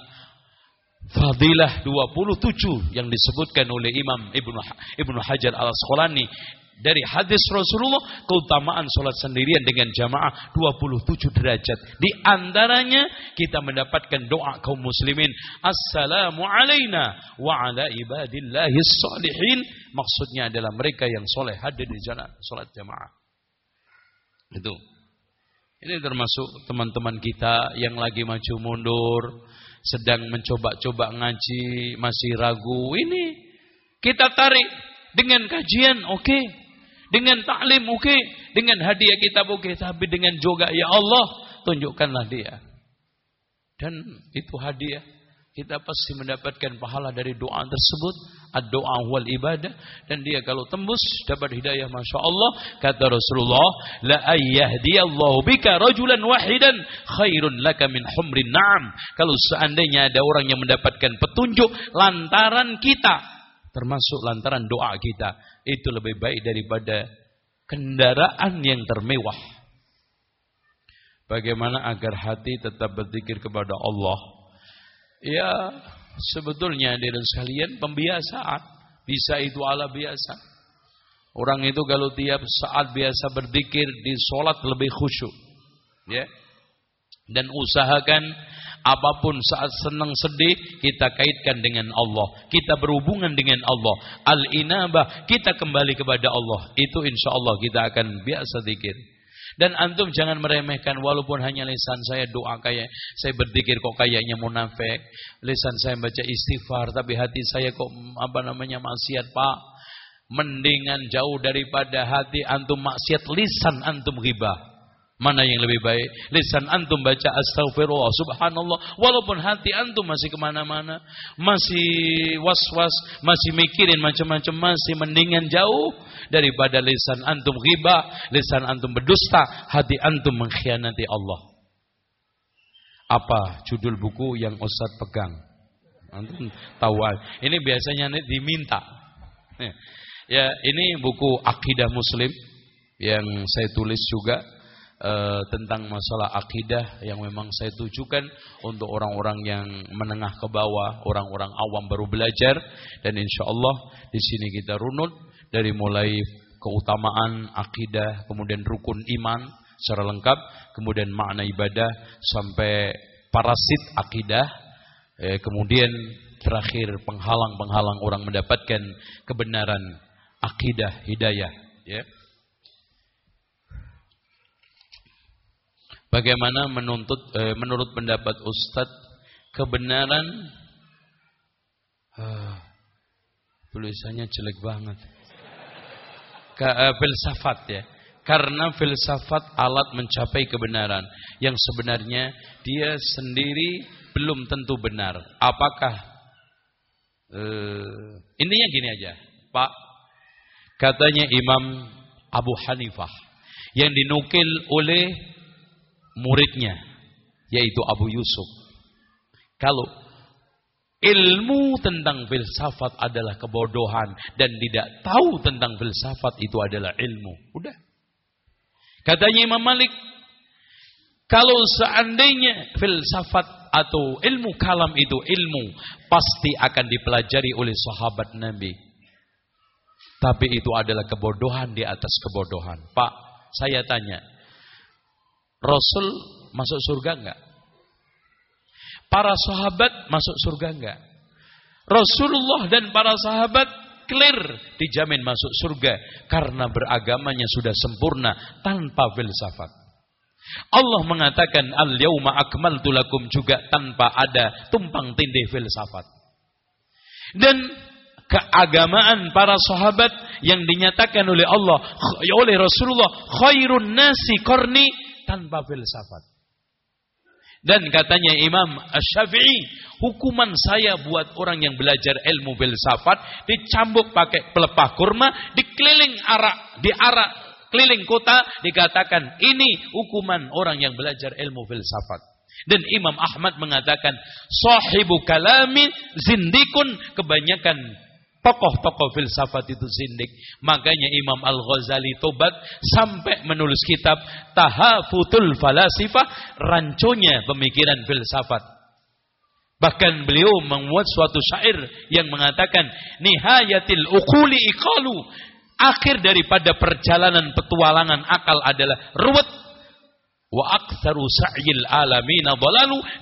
fadilah 27 yang disebutkan oleh Imam Ibnu Ibnu Hajar Al Asqalani dari hadis Rasulullah keutamaan sholat sendirian dengan jamaah 27 derajat. Di antaranya kita mendapatkan doa kaum muslimin. Assalamu alaina wa ala ibadillahi salihin. Maksudnya adalah mereka yang soleh hadir di jalan sholat jamaah. Itu. Ini termasuk teman-teman kita yang lagi maju mundur. Sedang mencoba-coba ngaji, masih ragu. Ini kita tarik dengan kajian, oke. Okay. Dengan taklim oke, okay. dengan hadiah kita oke, okay. tapi dengan juga ya Allah tunjukkanlah dia. Dan itu hadiah kita pasti mendapatkan pahala dari doa tersebut doa wal ibadah dan dia kalau tembus dapat hidayah masya Allah kata Rasulullah la ayyahdiyallahu bika rajulan wahidan khairun laka min humrin na'am kalau seandainya ada orang yang mendapatkan petunjuk lantaran kita termasuk lantaran doa kita itu lebih baik daripada kendaraan yang termewah. Bagaimana agar hati tetap berzikir kepada Allah? Ya, sebetulnya dari sekalian pembiasaan bisa itu ala biasa. Orang itu kalau tiap saat biasa berzikir di sholat lebih khusyuk. Ya. Dan usahakan Apa pun saat senang sedih kita kaitkan dengan Allah. Kita berhubungan dengan Allah. Al-inabah kita kembali kepada Allah. Itu insya Allah kita akan biasa zikir. Dan antum jangan meremehkan walaupun hanya lisan saya doa kayak saya berzikir kok kayaknya munafik. Lisan saya baca istighfar tapi hati saya kok apa namanya maksiat Pak. Mendingan jauh daripada hati antum maksiat lisan antum ghibah. Mana yang lebih baik? Lisan antum baca astagfirullah, subhanallah. Walaupun hati antum masih ke mana-mana. Masih was-was, masih mikirin macam-macam. Masih mendingan jauh daripada lisan antum ghibah. Lisan antum berdusta. Hati antum mengkhianati Allah. Apa judul buku yang Ustaz pegang? Antum tahu. Ini biasanya diminta. Ya, ini buku akidah muslim yang saya tulis juga uh, tentang masalah akidah yang memang saya tujukan untuk orang-orang yang menengah ke bawah, orang-orang awam baru belajar dan insya Allah di sini kita runut dari mulai keutamaan akidah, kemudian rukun iman secara lengkap, kemudian makna ibadah sampai parasit akidah, eh, kemudian terakhir penghalang-penghalang orang mendapatkan kebenaran akidah hidayah, ya. Bagaimana menuntut eh, menurut pendapat Ustadz kebenaran uh, tulisannya jelek banget. Ke, uh, filsafat ya. Karena filsafat alat mencapai kebenaran yang sebenarnya dia sendiri belum tentu benar. Apakah uh, intinya gini aja, Pak. Katanya Imam Abu Hanifah yang dinukil oleh muridnya yaitu Abu Yusuf. Kalau ilmu tentang filsafat adalah kebodohan dan tidak tahu tentang filsafat itu adalah ilmu. Udah. Katanya Imam Malik, kalau seandainya filsafat atau ilmu kalam itu ilmu, pasti akan dipelajari oleh sahabat Nabi. Tapi itu adalah kebodohan di atas kebodohan. Pak, saya tanya, Rasul masuk surga enggak? Para sahabat masuk surga enggak? Rasulullah dan para sahabat clear dijamin masuk surga karena beragamanya sudah sempurna tanpa filsafat. Allah mengatakan al-yauma akmaltu lakum juga tanpa ada tumpang tindih filsafat. Dan keagamaan para sahabat yang dinyatakan oleh Allah oleh Rasulullah khairun nasi qarni tanpa filsafat. Dan katanya Imam Ash-Syafi'i, hukuman saya buat orang yang belajar ilmu filsafat dicambuk pakai pelepah kurma, dikeliling arak, di arak keliling kota dikatakan ini hukuman orang yang belajar ilmu filsafat. Dan Imam Ahmad mengatakan sahibu kalami zindikun kebanyakan Tokoh-tokoh filsafat itu zindik. Makanya Imam Al-Ghazali tobat sampai menulis kitab Tahafutul Falasifah, ranconya pemikiran filsafat. Bahkan beliau membuat suatu syair yang mengatakan nihayatil ukuli ikalu. Akhir daripada perjalanan petualangan akal adalah ruwet wa aktsaru sa'yil alamina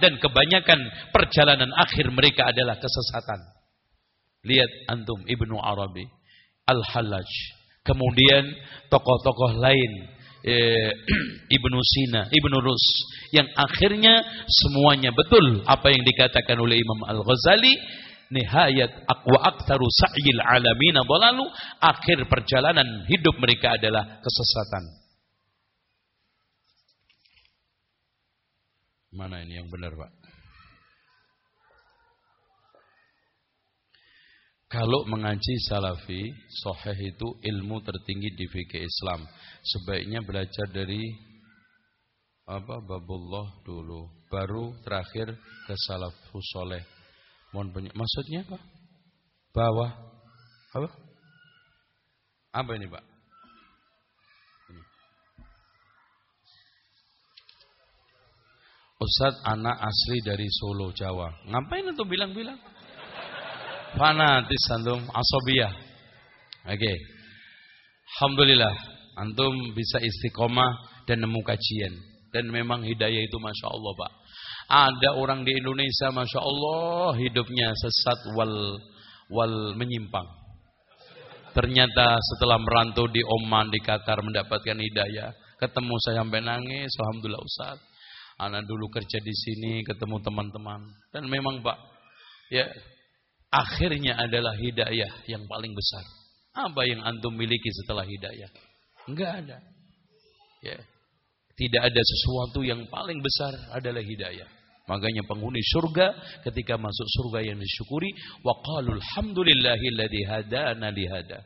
dan kebanyakan perjalanan akhir mereka adalah kesesatan. Lihat antum Ibnu Arabi, Al-Hallaj. Kemudian tokoh-tokoh lain eh, Ibnu Sina, Ibnu Rus yang akhirnya semuanya betul apa yang dikatakan oleh Imam Al-Ghazali nihayat aqwa aktaru sa'yil alamina dhalalu akhir perjalanan hidup mereka adalah kesesatan. Mana ini yang benar, Pak? Kalau mengaji salafi, soheh itu ilmu tertinggi di fikih Islam. Sebaiknya belajar dari apa babullah dulu, baru terakhir ke salafus soleh. Mohon banyak. Maksudnya apa? Bawah. Apa? Apa ini, Pak? Ini. Ustadz anak asli dari Solo, Jawa. Ngapain itu bilang-bilang? Fanatis antum asobiyah. Oke. Okay. Alhamdulillah antum bisa istiqomah dan nemu kajian dan memang hidayah itu masya Allah pak. Ada orang di Indonesia masya Allah hidupnya sesat wal wal menyimpang. Ternyata setelah merantau di Oman di Qatar mendapatkan hidayah, ketemu saya sampai nangis, alhamdulillah Ustaz. Anak dulu kerja di sini, ketemu teman-teman dan memang Pak, ya akhirnya adalah hidayah yang paling besar. Apa yang antum miliki setelah hidayah? Enggak ada. Ya. Tidak ada sesuatu yang paling besar adalah hidayah. Makanya penghuni surga ketika masuk surga yang disyukuri wa qalu alhamdulillahilladzi hadana lihada.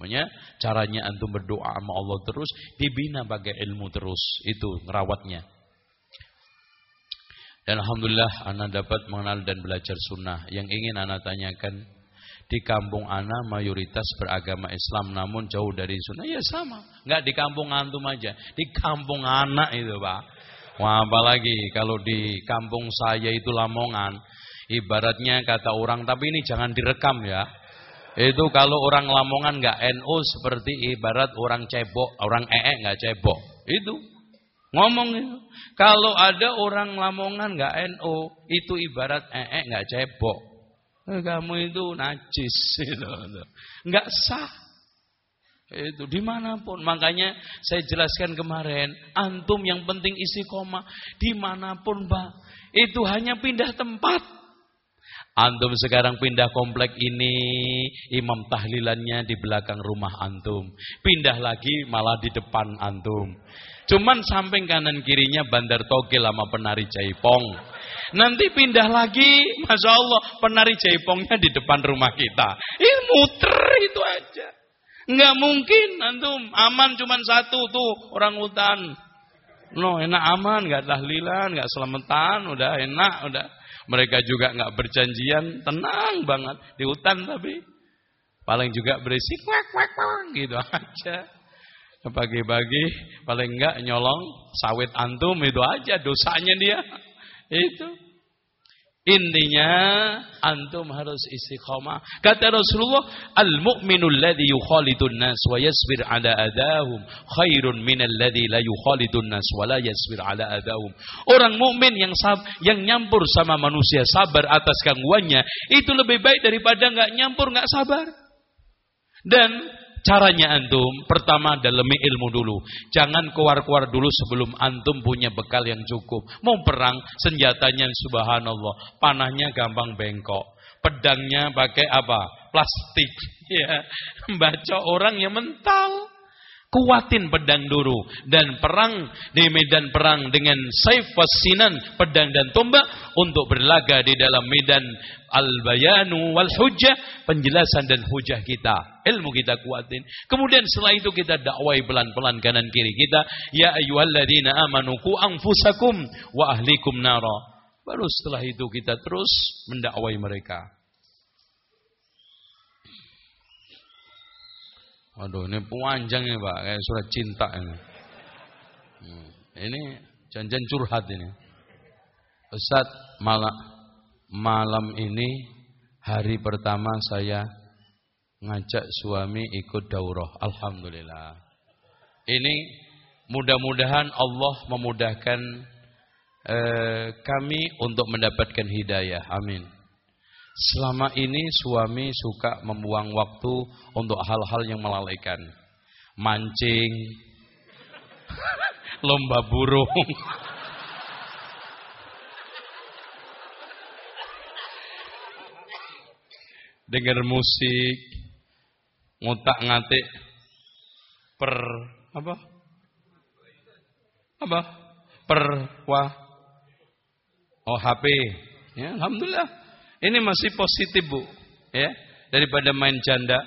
Makanya caranya antum berdoa sama Allah terus dibina pakai ilmu terus itu ngerawatnya. Dan Alhamdulillah anak dapat mengenal dan belajar sunnah. Yang ingin anak tanyakan, di kampung anak mayoritas beragama Islam namun jauh dari sunnah. Ya sama. Enggak di kampung antum aja. Di kampung anak itu Pak. Wah apalagi kalau di kampung saya itu Lamongan. Ibaratnya kata orang, tapi ini jangan direkam ya. Itu kalau orang Lamongan enggak NU seperti ibarat orang cebok, orang ee enggak cebok. Itu Ngomong itu. Kalau ada orang Lamongan nggak NO, itu ibarat ee nggak cebok. Eh, kamu itu najis, itu, nggak sah. Itu di mana pun. Makanya saya jelaskan kemarin, antum yang penting isi koma di mana pun, pak. Itu hanya pindah tempat. Antum sekarang pindah komplek ini, imam tahlilannya di belakang rumah antum. Pindah lagi malah di depan antum. Cuman samping kanan kirinya bandar togel sama penari jaipong. Nanti pindah lagi, Masya Allah, penari jaipongnya di depan rumah kita. Ini muter itu aja. Nggak mungkin, antum aman cuman satu tuh orang hutan. No, enak aman, nggak tahlilan, nggak selamatan, udah enak, udah. Mereka juga nggak berjanjian, tenang banget di hutan tapi paling juga berisik, wak wak wak gitu aja pagi-pagi paling enggak nyolong sawit antum itu aja dosanya dia. Itu. Intinya antum harus istiqamah. Kata Rasulullah, "Al-mu'minul ladzi yukhalidun nas wa yasbir 'ala adahum khairun minal ladzi la yukhalidun nas wa la yasbir 'ala adahum." Orang mukmin yang sab yang nyampur sama manusia sabar atas gangguannya itu lebih baik daripada enggak nyampur enggak sabar. Dan Caranya antum, pertama dalami ilmu dulu. Jangan keluar-keluar dulu sebelum antum punya bekal yang cukup. Mau perang, senjatanya subhanallah. Panahnya gampang bengkok. Pedangnya pakai apa? Plastik. Ya, baca orang yang mental. Kuatin pedang dulu dan perang di medan perang dengan saif wasinan, pedang dan tombak untuk berlaga di dalam medan al-bayanu wal hujjah, penjelasan dan hujah kita. Ilmu kita kuatin. Kemudian setelah itu kita dakwai pelan-pelan kanan kiri kita, ya ayyuhalladzina amanu qu anfusakum wa ahlikum nara. Baru setelah itu kita terus mendakwai mereka. Waduh, ini panjang ya Pak, kayak surat cinta ini. Hmm, ini janjian curhat ini. Ustaz, malam, malam ini hari pertama saya ngajak suami ikut daurah. Alhamdulillah. Ini mudah-mudahan Allah memudahkan eh, kami untuk mendapatkan hidayah. Amin. Selama ini suami suka membuang waktu untuk hal-hal yang melalaikan. Mancing, lomba burung, dengar musik, ngutak ngatik per apa? Apa? Per wah. Oh HP. Ya, alhamdulillah. Ini masih positif bu, ya daripada main janda.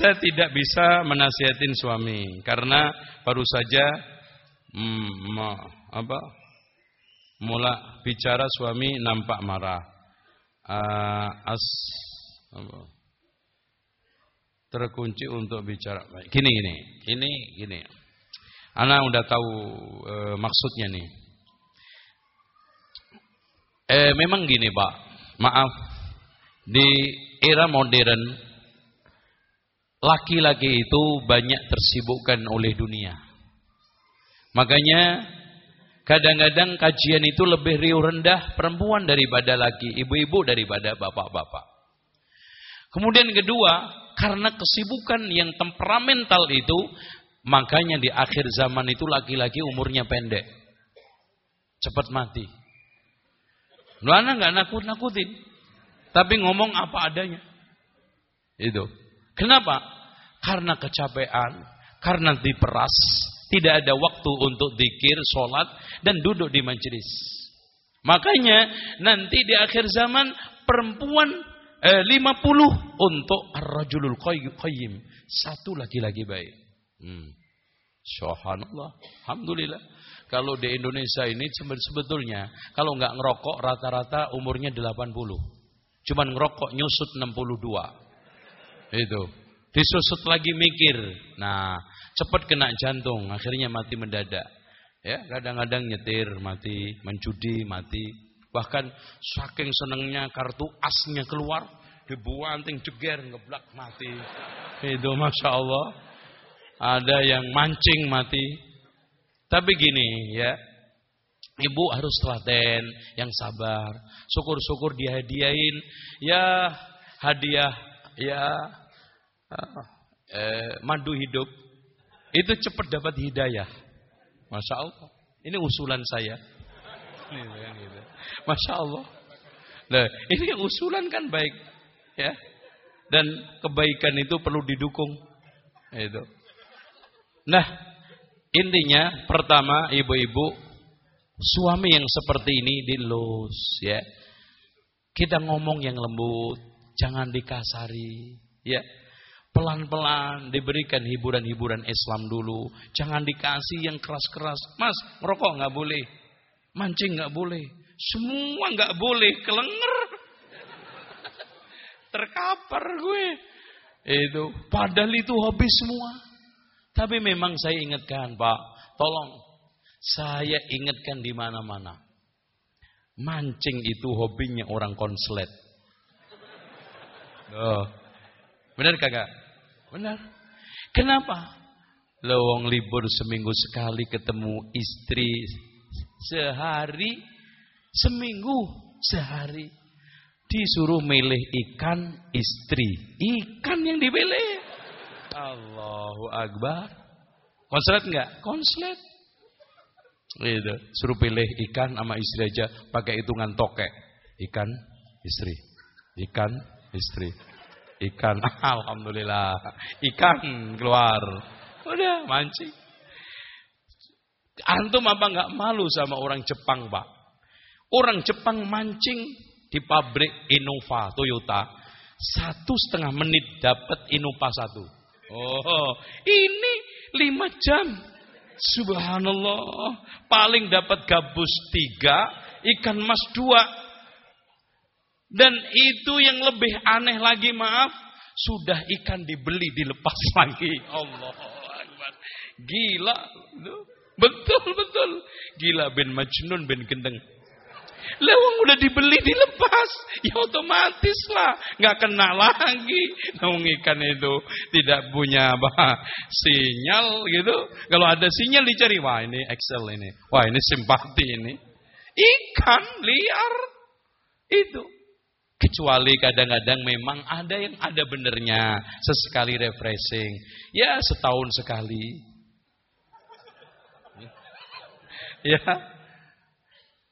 Saya tidak bisa menasihatin suami karena baru saja hmm, apa mula bicara suami nampak marah. Uh, as Terkunci untuk bicara baik. Gini gini, ini gini. Anak udah tahu e, maksudnya nih. Eh memang gini Pak, maaf di era modern laki-laki itu banyak tersibukkan oleh dunia. Makanya kadang-kadang kajian itu lebih riuh rendah perempuan daripada laki, ibu-ibu daripada bapak-bapak. Kemudian kedua, karena kesibukan yang temperamental itu, makanya di akhir zaman itu laki-laki umurnya pendek. Cepat mati. Lu anak nggak nakut-nakutin. Tapi ngomong apa adanya. Itu. Kenapa? Karena kecapean, karena diperas, tidak ada waktu untuk dikir, sholat, dan duduk di majelis. Makanya nanti di akhir zaman perempuan eh, 50 untuk ar-rajulul qayyim. Satu lagi-lagi baik. Hmm. Subhanallah. Alhamdulillah. Kalau di Indonesia ini sebetulnya kalau nggak ngerokok rata-rata umurnya 80. Cuman ngerokok nyusut 62. Itu. Disusut lagi mikir. Nah, cepat kena jantung, akhirnya mati mendadak. Ya, kadang-kadang nyetir mati, menjudi mati, Bahkan saking senengnya kartu asnya keluar, dibuanting jeger ngeblak mati. Itu masya Allah. Ada yang mancing mati. Tapi gini ya, ibu harus telaten, yang sabar. Syukur-syukur dihadiahin, ya hadiah, ya eh, madu hidup. Itu cepat dapat hidayah. Masya Allah. Ini usulan saya. Gitu. Masya Allah. Nah, ini usulan kan baik, ya. Dan kebaikan itu perlu didukung. Itu. Nah, intinya pertama ibu-ibu suami yang seperti ini dilus, ya. Kita ngomong yang lembut, jangan dikasari, ya. Pelan-pelan diberikan hiburan-hiburan Islam dulu. Jangan dikasih yang keras-keras. Mas, merokok nggak boleh. Mancing nggak boleh. Semua nggak boleh. Kelenger. Terkapar gue. Itu. Padahal itu hobi semua. Tapi memang saya ingatkan Pak. Tolong. Saya ingatkan di mana-mana. Mancing itu hobinya orang konslet. Oh. Benar kagak? Benar. Kenapa? Lowong libur seminggu sekali ketemu istri sehari, seminggu sehari. Disuruh milih ikan istri. Ikan yang dipilih. Allahu Akbar. Konslet enggak? Konslet. Itu. Suruh pilih ikan sama istri aja pakai hitungan tokek. Ikan, istri. Ikan, istri. Ikan, alhamdulillah. Ikan keluar. Udah mancing. Antum apa nggak malu sama orang Jepang, Pak? Orang Jepang mancing di pabrik Innova Toyota satu setengah menit dapat Innova satu. Oh, ini lima jam. Subhanallah. Paling dapat gabus tiga, ikan mas dua. Dan itu yang lebih aneh lagi, maaf. Sudah ikan dibeli, dilepas lagi. Allah Gila. Betul betul. Gila bin Majnun bin Gendeng. Lewang udah dibeli dilepas, ya otomatis lah, nggak kena lagi. Namun ikan itu tidak punya apa sinyal gitu. Kalau ada sinyal dicari, wah ini Excel ini, wah ini simpati ini. Ikan liar itu. Kecuali kadang-kadang memang ada yang ada benernya, sesekali refreshing, ya setahun sekali. Ya.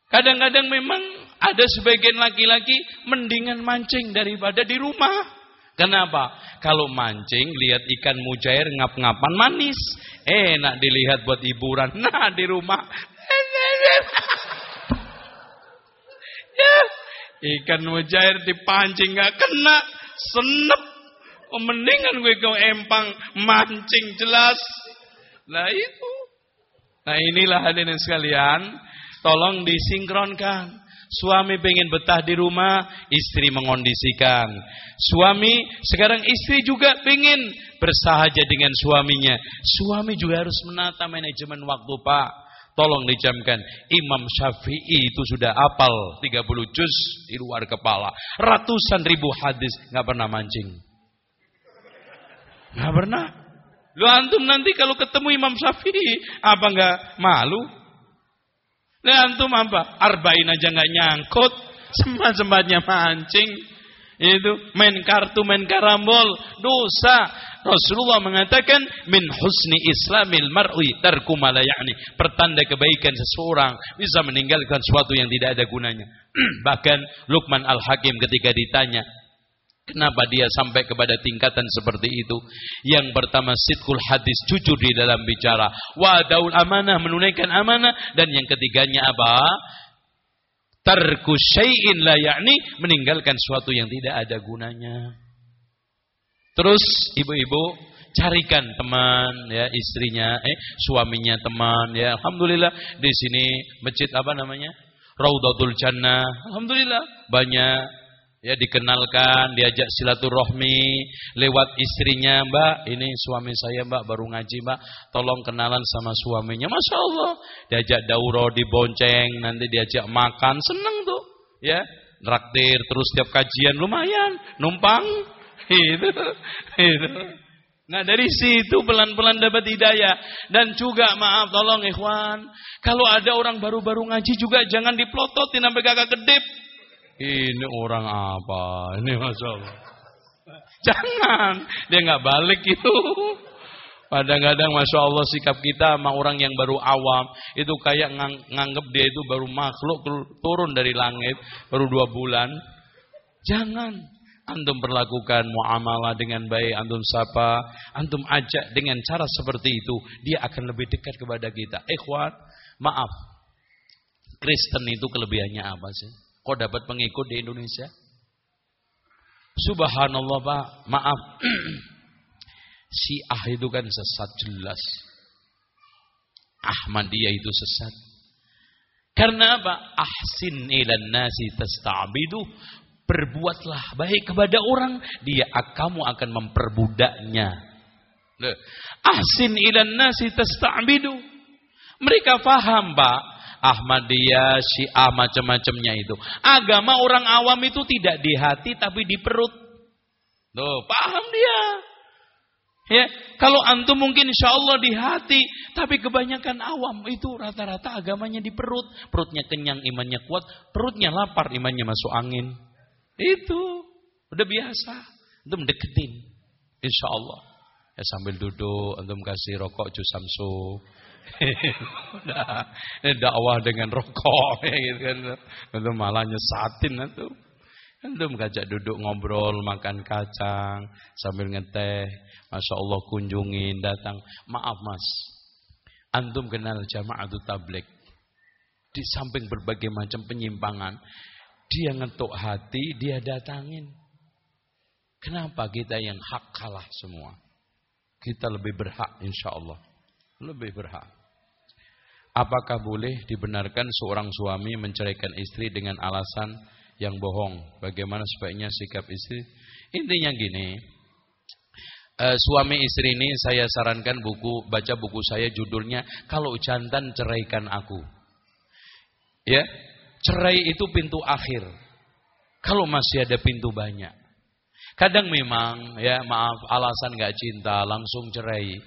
Kadang-kadang memang ada sebagian laki-laki mendingan mancing daripada di rumah. Kenapa? Kalau mancing lihat ikan mujair ngap-ngapan manis, enak dilihat buat hiburan. Nah, di rumah ya, ikan mujair dipancing nggak kena, senep. Oh, mendingan gue ke empang mancing jelas. Nah itu Nah inilah hadirin sekalian, tolong disinkronkan. Suami pengen betah di rumah, istri mengondisikan. Suami, sekarang istri juga pengen bersahaja dengan suaminya. Suami juga harus menata manajemen waktu, Pak. Tolong dijamkan. Imam Syafi'i itu sudah apal 30 juz di luar kepala. Ratusan ribu hadis. nggak pernah mancing. nggak pernah. Lu antum nanti kalau ketemu Imam Syafi'i. Apa nggak malu? Lu antum apa? Arba'in aja nggak nyangkut. Sempat-sempatnya mancing. Itu main kartu, main karambol. Dosa. Rasulullah mengatakan min husni islamil mar'i tarku malayani. Pertanda kebaikan seseorang bisa meninggalkan sesuatu yang tidak ada gunanya. Bahkan Luqman Al-Hakim ketika ditanya, Kenapa dia sampai kepada tingkatan seperti itu? Yang pertama sitkul hadis, jujur di dalam bicara. Wadaul amanah, menunaikan amanah. Dan yang ketiganya apa? Tarku syai'in la yakni, meninggalkan sesuatu yang tidak ada gunanya. Terus ibu-ibu carikan teman ya istrinya eh suaminya teman ya alhamdulillah di sini masjid apa namanya Raudatul Jannah alhamdulillah banyak ya dikenalkan diajak silaturahmi lewat istrinya Mbak. Ini suami saya Mbak baru ngaji Mbak. Tolong kenalan sama suaminya. Masya Allah. Diajak dauro dibonceng nanti diajak makan. Seneng tuh. Ya traktir terus setiap kajian. Lumayan. Numpang. Itu, itu. Nah dari situ pelan-pelan dapat hidayah. Dan juga maaf tolong ikhwan. Kalau ada orang baru-baru ngaji juga jangan diplototin sampai kakak kedip. Ini orang apa? Ini masalah. Jangan. Dia nggak balik itu. Kadang-kadang Masya Allah sikap kita sama orang yang baru awam. Itu kayak ngang, nganggep dia itu baru makhluk turun dari langit. Baru dua bulan. Jangan. Antum perlakukan muamalah dengan baik, antum sapa, antum ajak dengan cara seperti itu, dia akan lebih dekat kepada kita. Ikhwan, maaf. Kristen itu kelebihannya apa sih? Kok dapat pengikut di Indonesia? Subhanallah Pak, maaf. Si Ah itu kan sesat jelas. Ahmadiyah itu sesat. Karena apa? Ahsin ilan nasi tasta'bidu berbuatlah baik kepada orang, dia kamu akan memperbudaknya. Ahsin ilan nasi tasta'bidu. Mereka faham, Pak. Ahmadiyah, Syiah, macam-macamnya itu. Agama orang awam itu tidak di hati tapi di perut. Loh, paham dia. Ya, kalau antum mungkin insya Allah di hati, tapi kebanyakan awam itu rata-rata agamanya di perut. Perutnya kenyang, imannya kuat. Perutnya lapar, imannya masuk angin. Itu udah biasa. Antum deketin. Insya Allah. Ya sambil duduk, antum kasih rokok jus samsu. Nah, dakwah dengan rokok ya gitu kan. Antum malah nyesatin itu. Antum ngajak duduk ngobrol, makan kacang, sambil ngeteh. Masya Allah kunjungin, datang. Maaf mas, antum kenal jamaah tablik. Di samping berbagai macam penyimpangan, dia ngetuk hati, dia datangin. Kenapa kita yang hak kalah semua? Kita lebih berhak insya Allah. Lebih berhak. Apakah boleh dibenarkan seorang suami menceraikan istri dengan alasan yang bohong? Bagaimana sebaiknya sikap istri? Intinya gini, uh, suami istri ini saya sarankan buku baca buku saya judulnya kalau jantan ceraikan aku. Ya, Cerai itu pintu akhir. Kalau masih ada pintu banyak. Kadang memang ya maaf alasan gak cinta langsung cerai.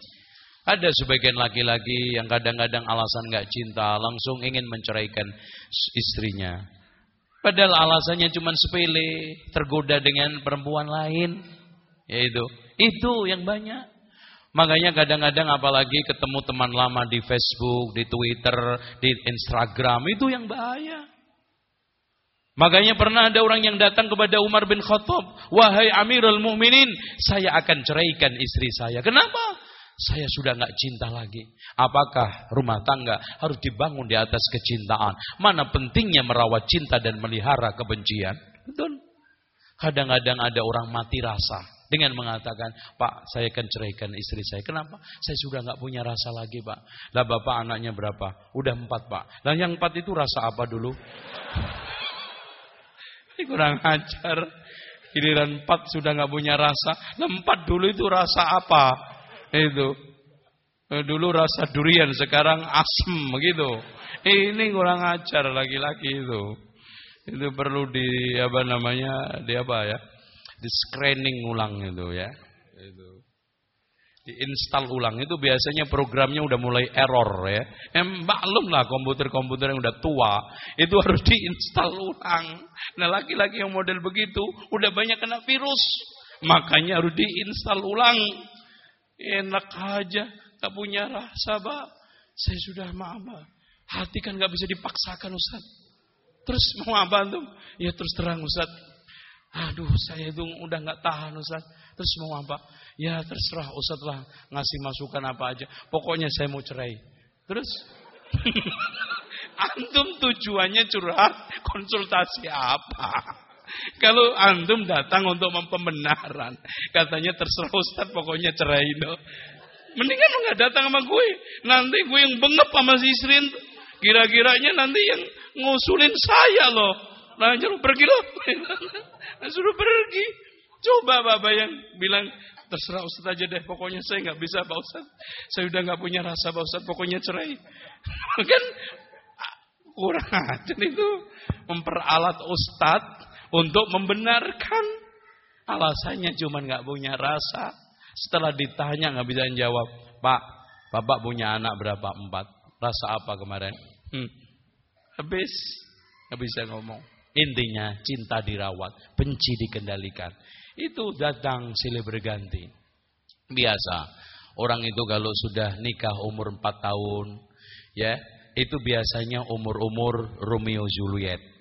Ada sebagian laki-laki yang kadang-kadang alasan gak cinta langsung ingin menceraikan istrinya. Padahal alasannya cuma sepele, tergoda dengan perempuan lain. Yaitu, itu yang banyak. Makanya kadang-kadang apalagi ketemu teman lama di Facebook, di Twitter, di Instagram, itu yang bahaya. Makanya pernah ada orang yang datang kepada Umar bin Khattab, "Wahai Amirul Mukminin, saya akan ceraikan istri saya." Kenapa? Saya sudah nggak cinta lagi. Apakah rumah tangga harus dibangun di atas kecintaan? Mana pentingnya merawat cinta dan melihara kebencian? Betul. Kadang-kadang ada orang mati rasa dengan mengatakan, Pak, saya akan ceraikan istri saya. Kenapa? Saya sudah nggak punya rasa lagi, Pak. Lah bapak anaknya berapa? Udah empat, Pak. Dan yang empat itu rasa apa dulu? kurang ajar. Giliran empat sudah nggak punya rasa. Empat dulu itu rasa apa? Itu. Eh, dulu rasa durian, sekarang asem gitu. Ini kurang ajar lagi-lagi itu. Itu perlu di apa namanya? Di apa ya? Di screening ulang itu ya. Itu diinstal ulang itu biasanya programnya udah mulai error ya. Em maklum lah komputer-komputer yang udah tua itu harus diinstal ulang. Nah laki-laki yang model begitu udah banyak kena virus, makanya harus diinstal ulang. Enak aja, tak punya rasa, Pak. Saya sudah maaf, Hati kan nggak bisa dipaksakan, Ustaz. Terus mau apa tuh? Ya terus terang, Ustaz. Aduh, saya itu udah nggak tahan, Ustaz. Terus mau apa? Ya terserah Ustaz lah ngasih masukan apa aja. Pokoknya saya mau cerai. Terus antum tujuannya curhat konsultasi apa? Kalau antum datang untuk pembenaran, katanya terserah Ustaz pokoknya cerai no. Mendingan lu nggak datang sama gue. Nanti gue yang bengep sama si istri Kira-kiranya nanti yang ngusulin saya loh. Nah, jangan pergi loh. Suruh pergi. Coba bapak yang bilang Terserah Ustaz aja deh, pokoknya saya nggak bisa Pak Ustaz. Saya udah nggak punya rasa Pak Ustaz, pokoknya cerai. kan kurang aja itu memperalat Ustaz untuk membenarkan alasannya cuma nggak punya rasa. Setelah ditanya nggak bisa jawab, Pak, Bapak punya anak berapa? Empat. Rasa apa kemarin? Hmm. Habis, nggak bisa ngomong. Intinya cinta dirawat, benci dikendalikan. Itu datang silih berganti. Biasa. Orang itu kalau sudah nikah umur 4 tahun, ya, itu biasanya umur-umur Romeo Juliet.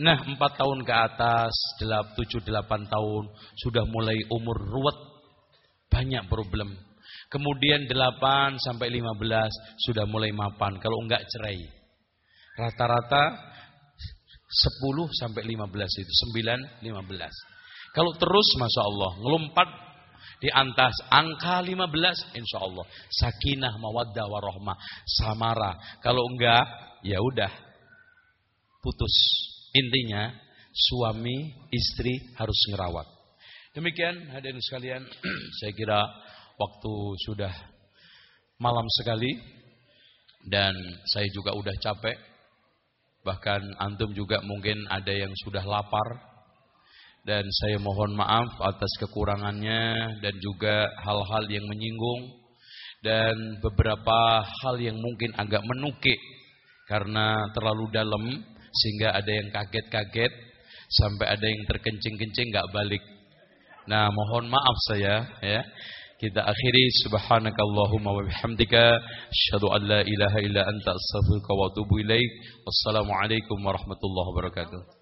Nah, 4 tahun ke atas, 7 8 tahun sudah mulai umur ruwet. Banyak problem. Kemudian 8 sampai 15 sudah mulai mapan kalau enggak cerai. Rata-rata 10 sampai 15 itu 9 15. Kalau terus Masya Allah ngelompat di atas angka 15 insya Allah sakinah mawaddah warohmah samara kalau enggak ya udah putus intinya suami istri harus ngerawat. Demikian hadirin sekalian saya kira waktu sudah malam sekali dan saya juga udah capek. Bahkan antum juga mungkin ada yang sudah lapar. Dan saya mohon maaf atas kekurangannya dan juga hal-hal yang menyinggung dan beberapa hal yang mungkin agak menukik karena terlalu dalam sehingga ada yang kaget-kaget sampai ada yang terkencing-kencing nggak balik. Nah, mohon maaf saya ya. Kita akhiri subhanakallahumma wa bihamdika asyhadu an la ilaha illa anta astaghfiruka wa atubu ilaik. Wassalamualaikum warahmatullahi wabarakatuh.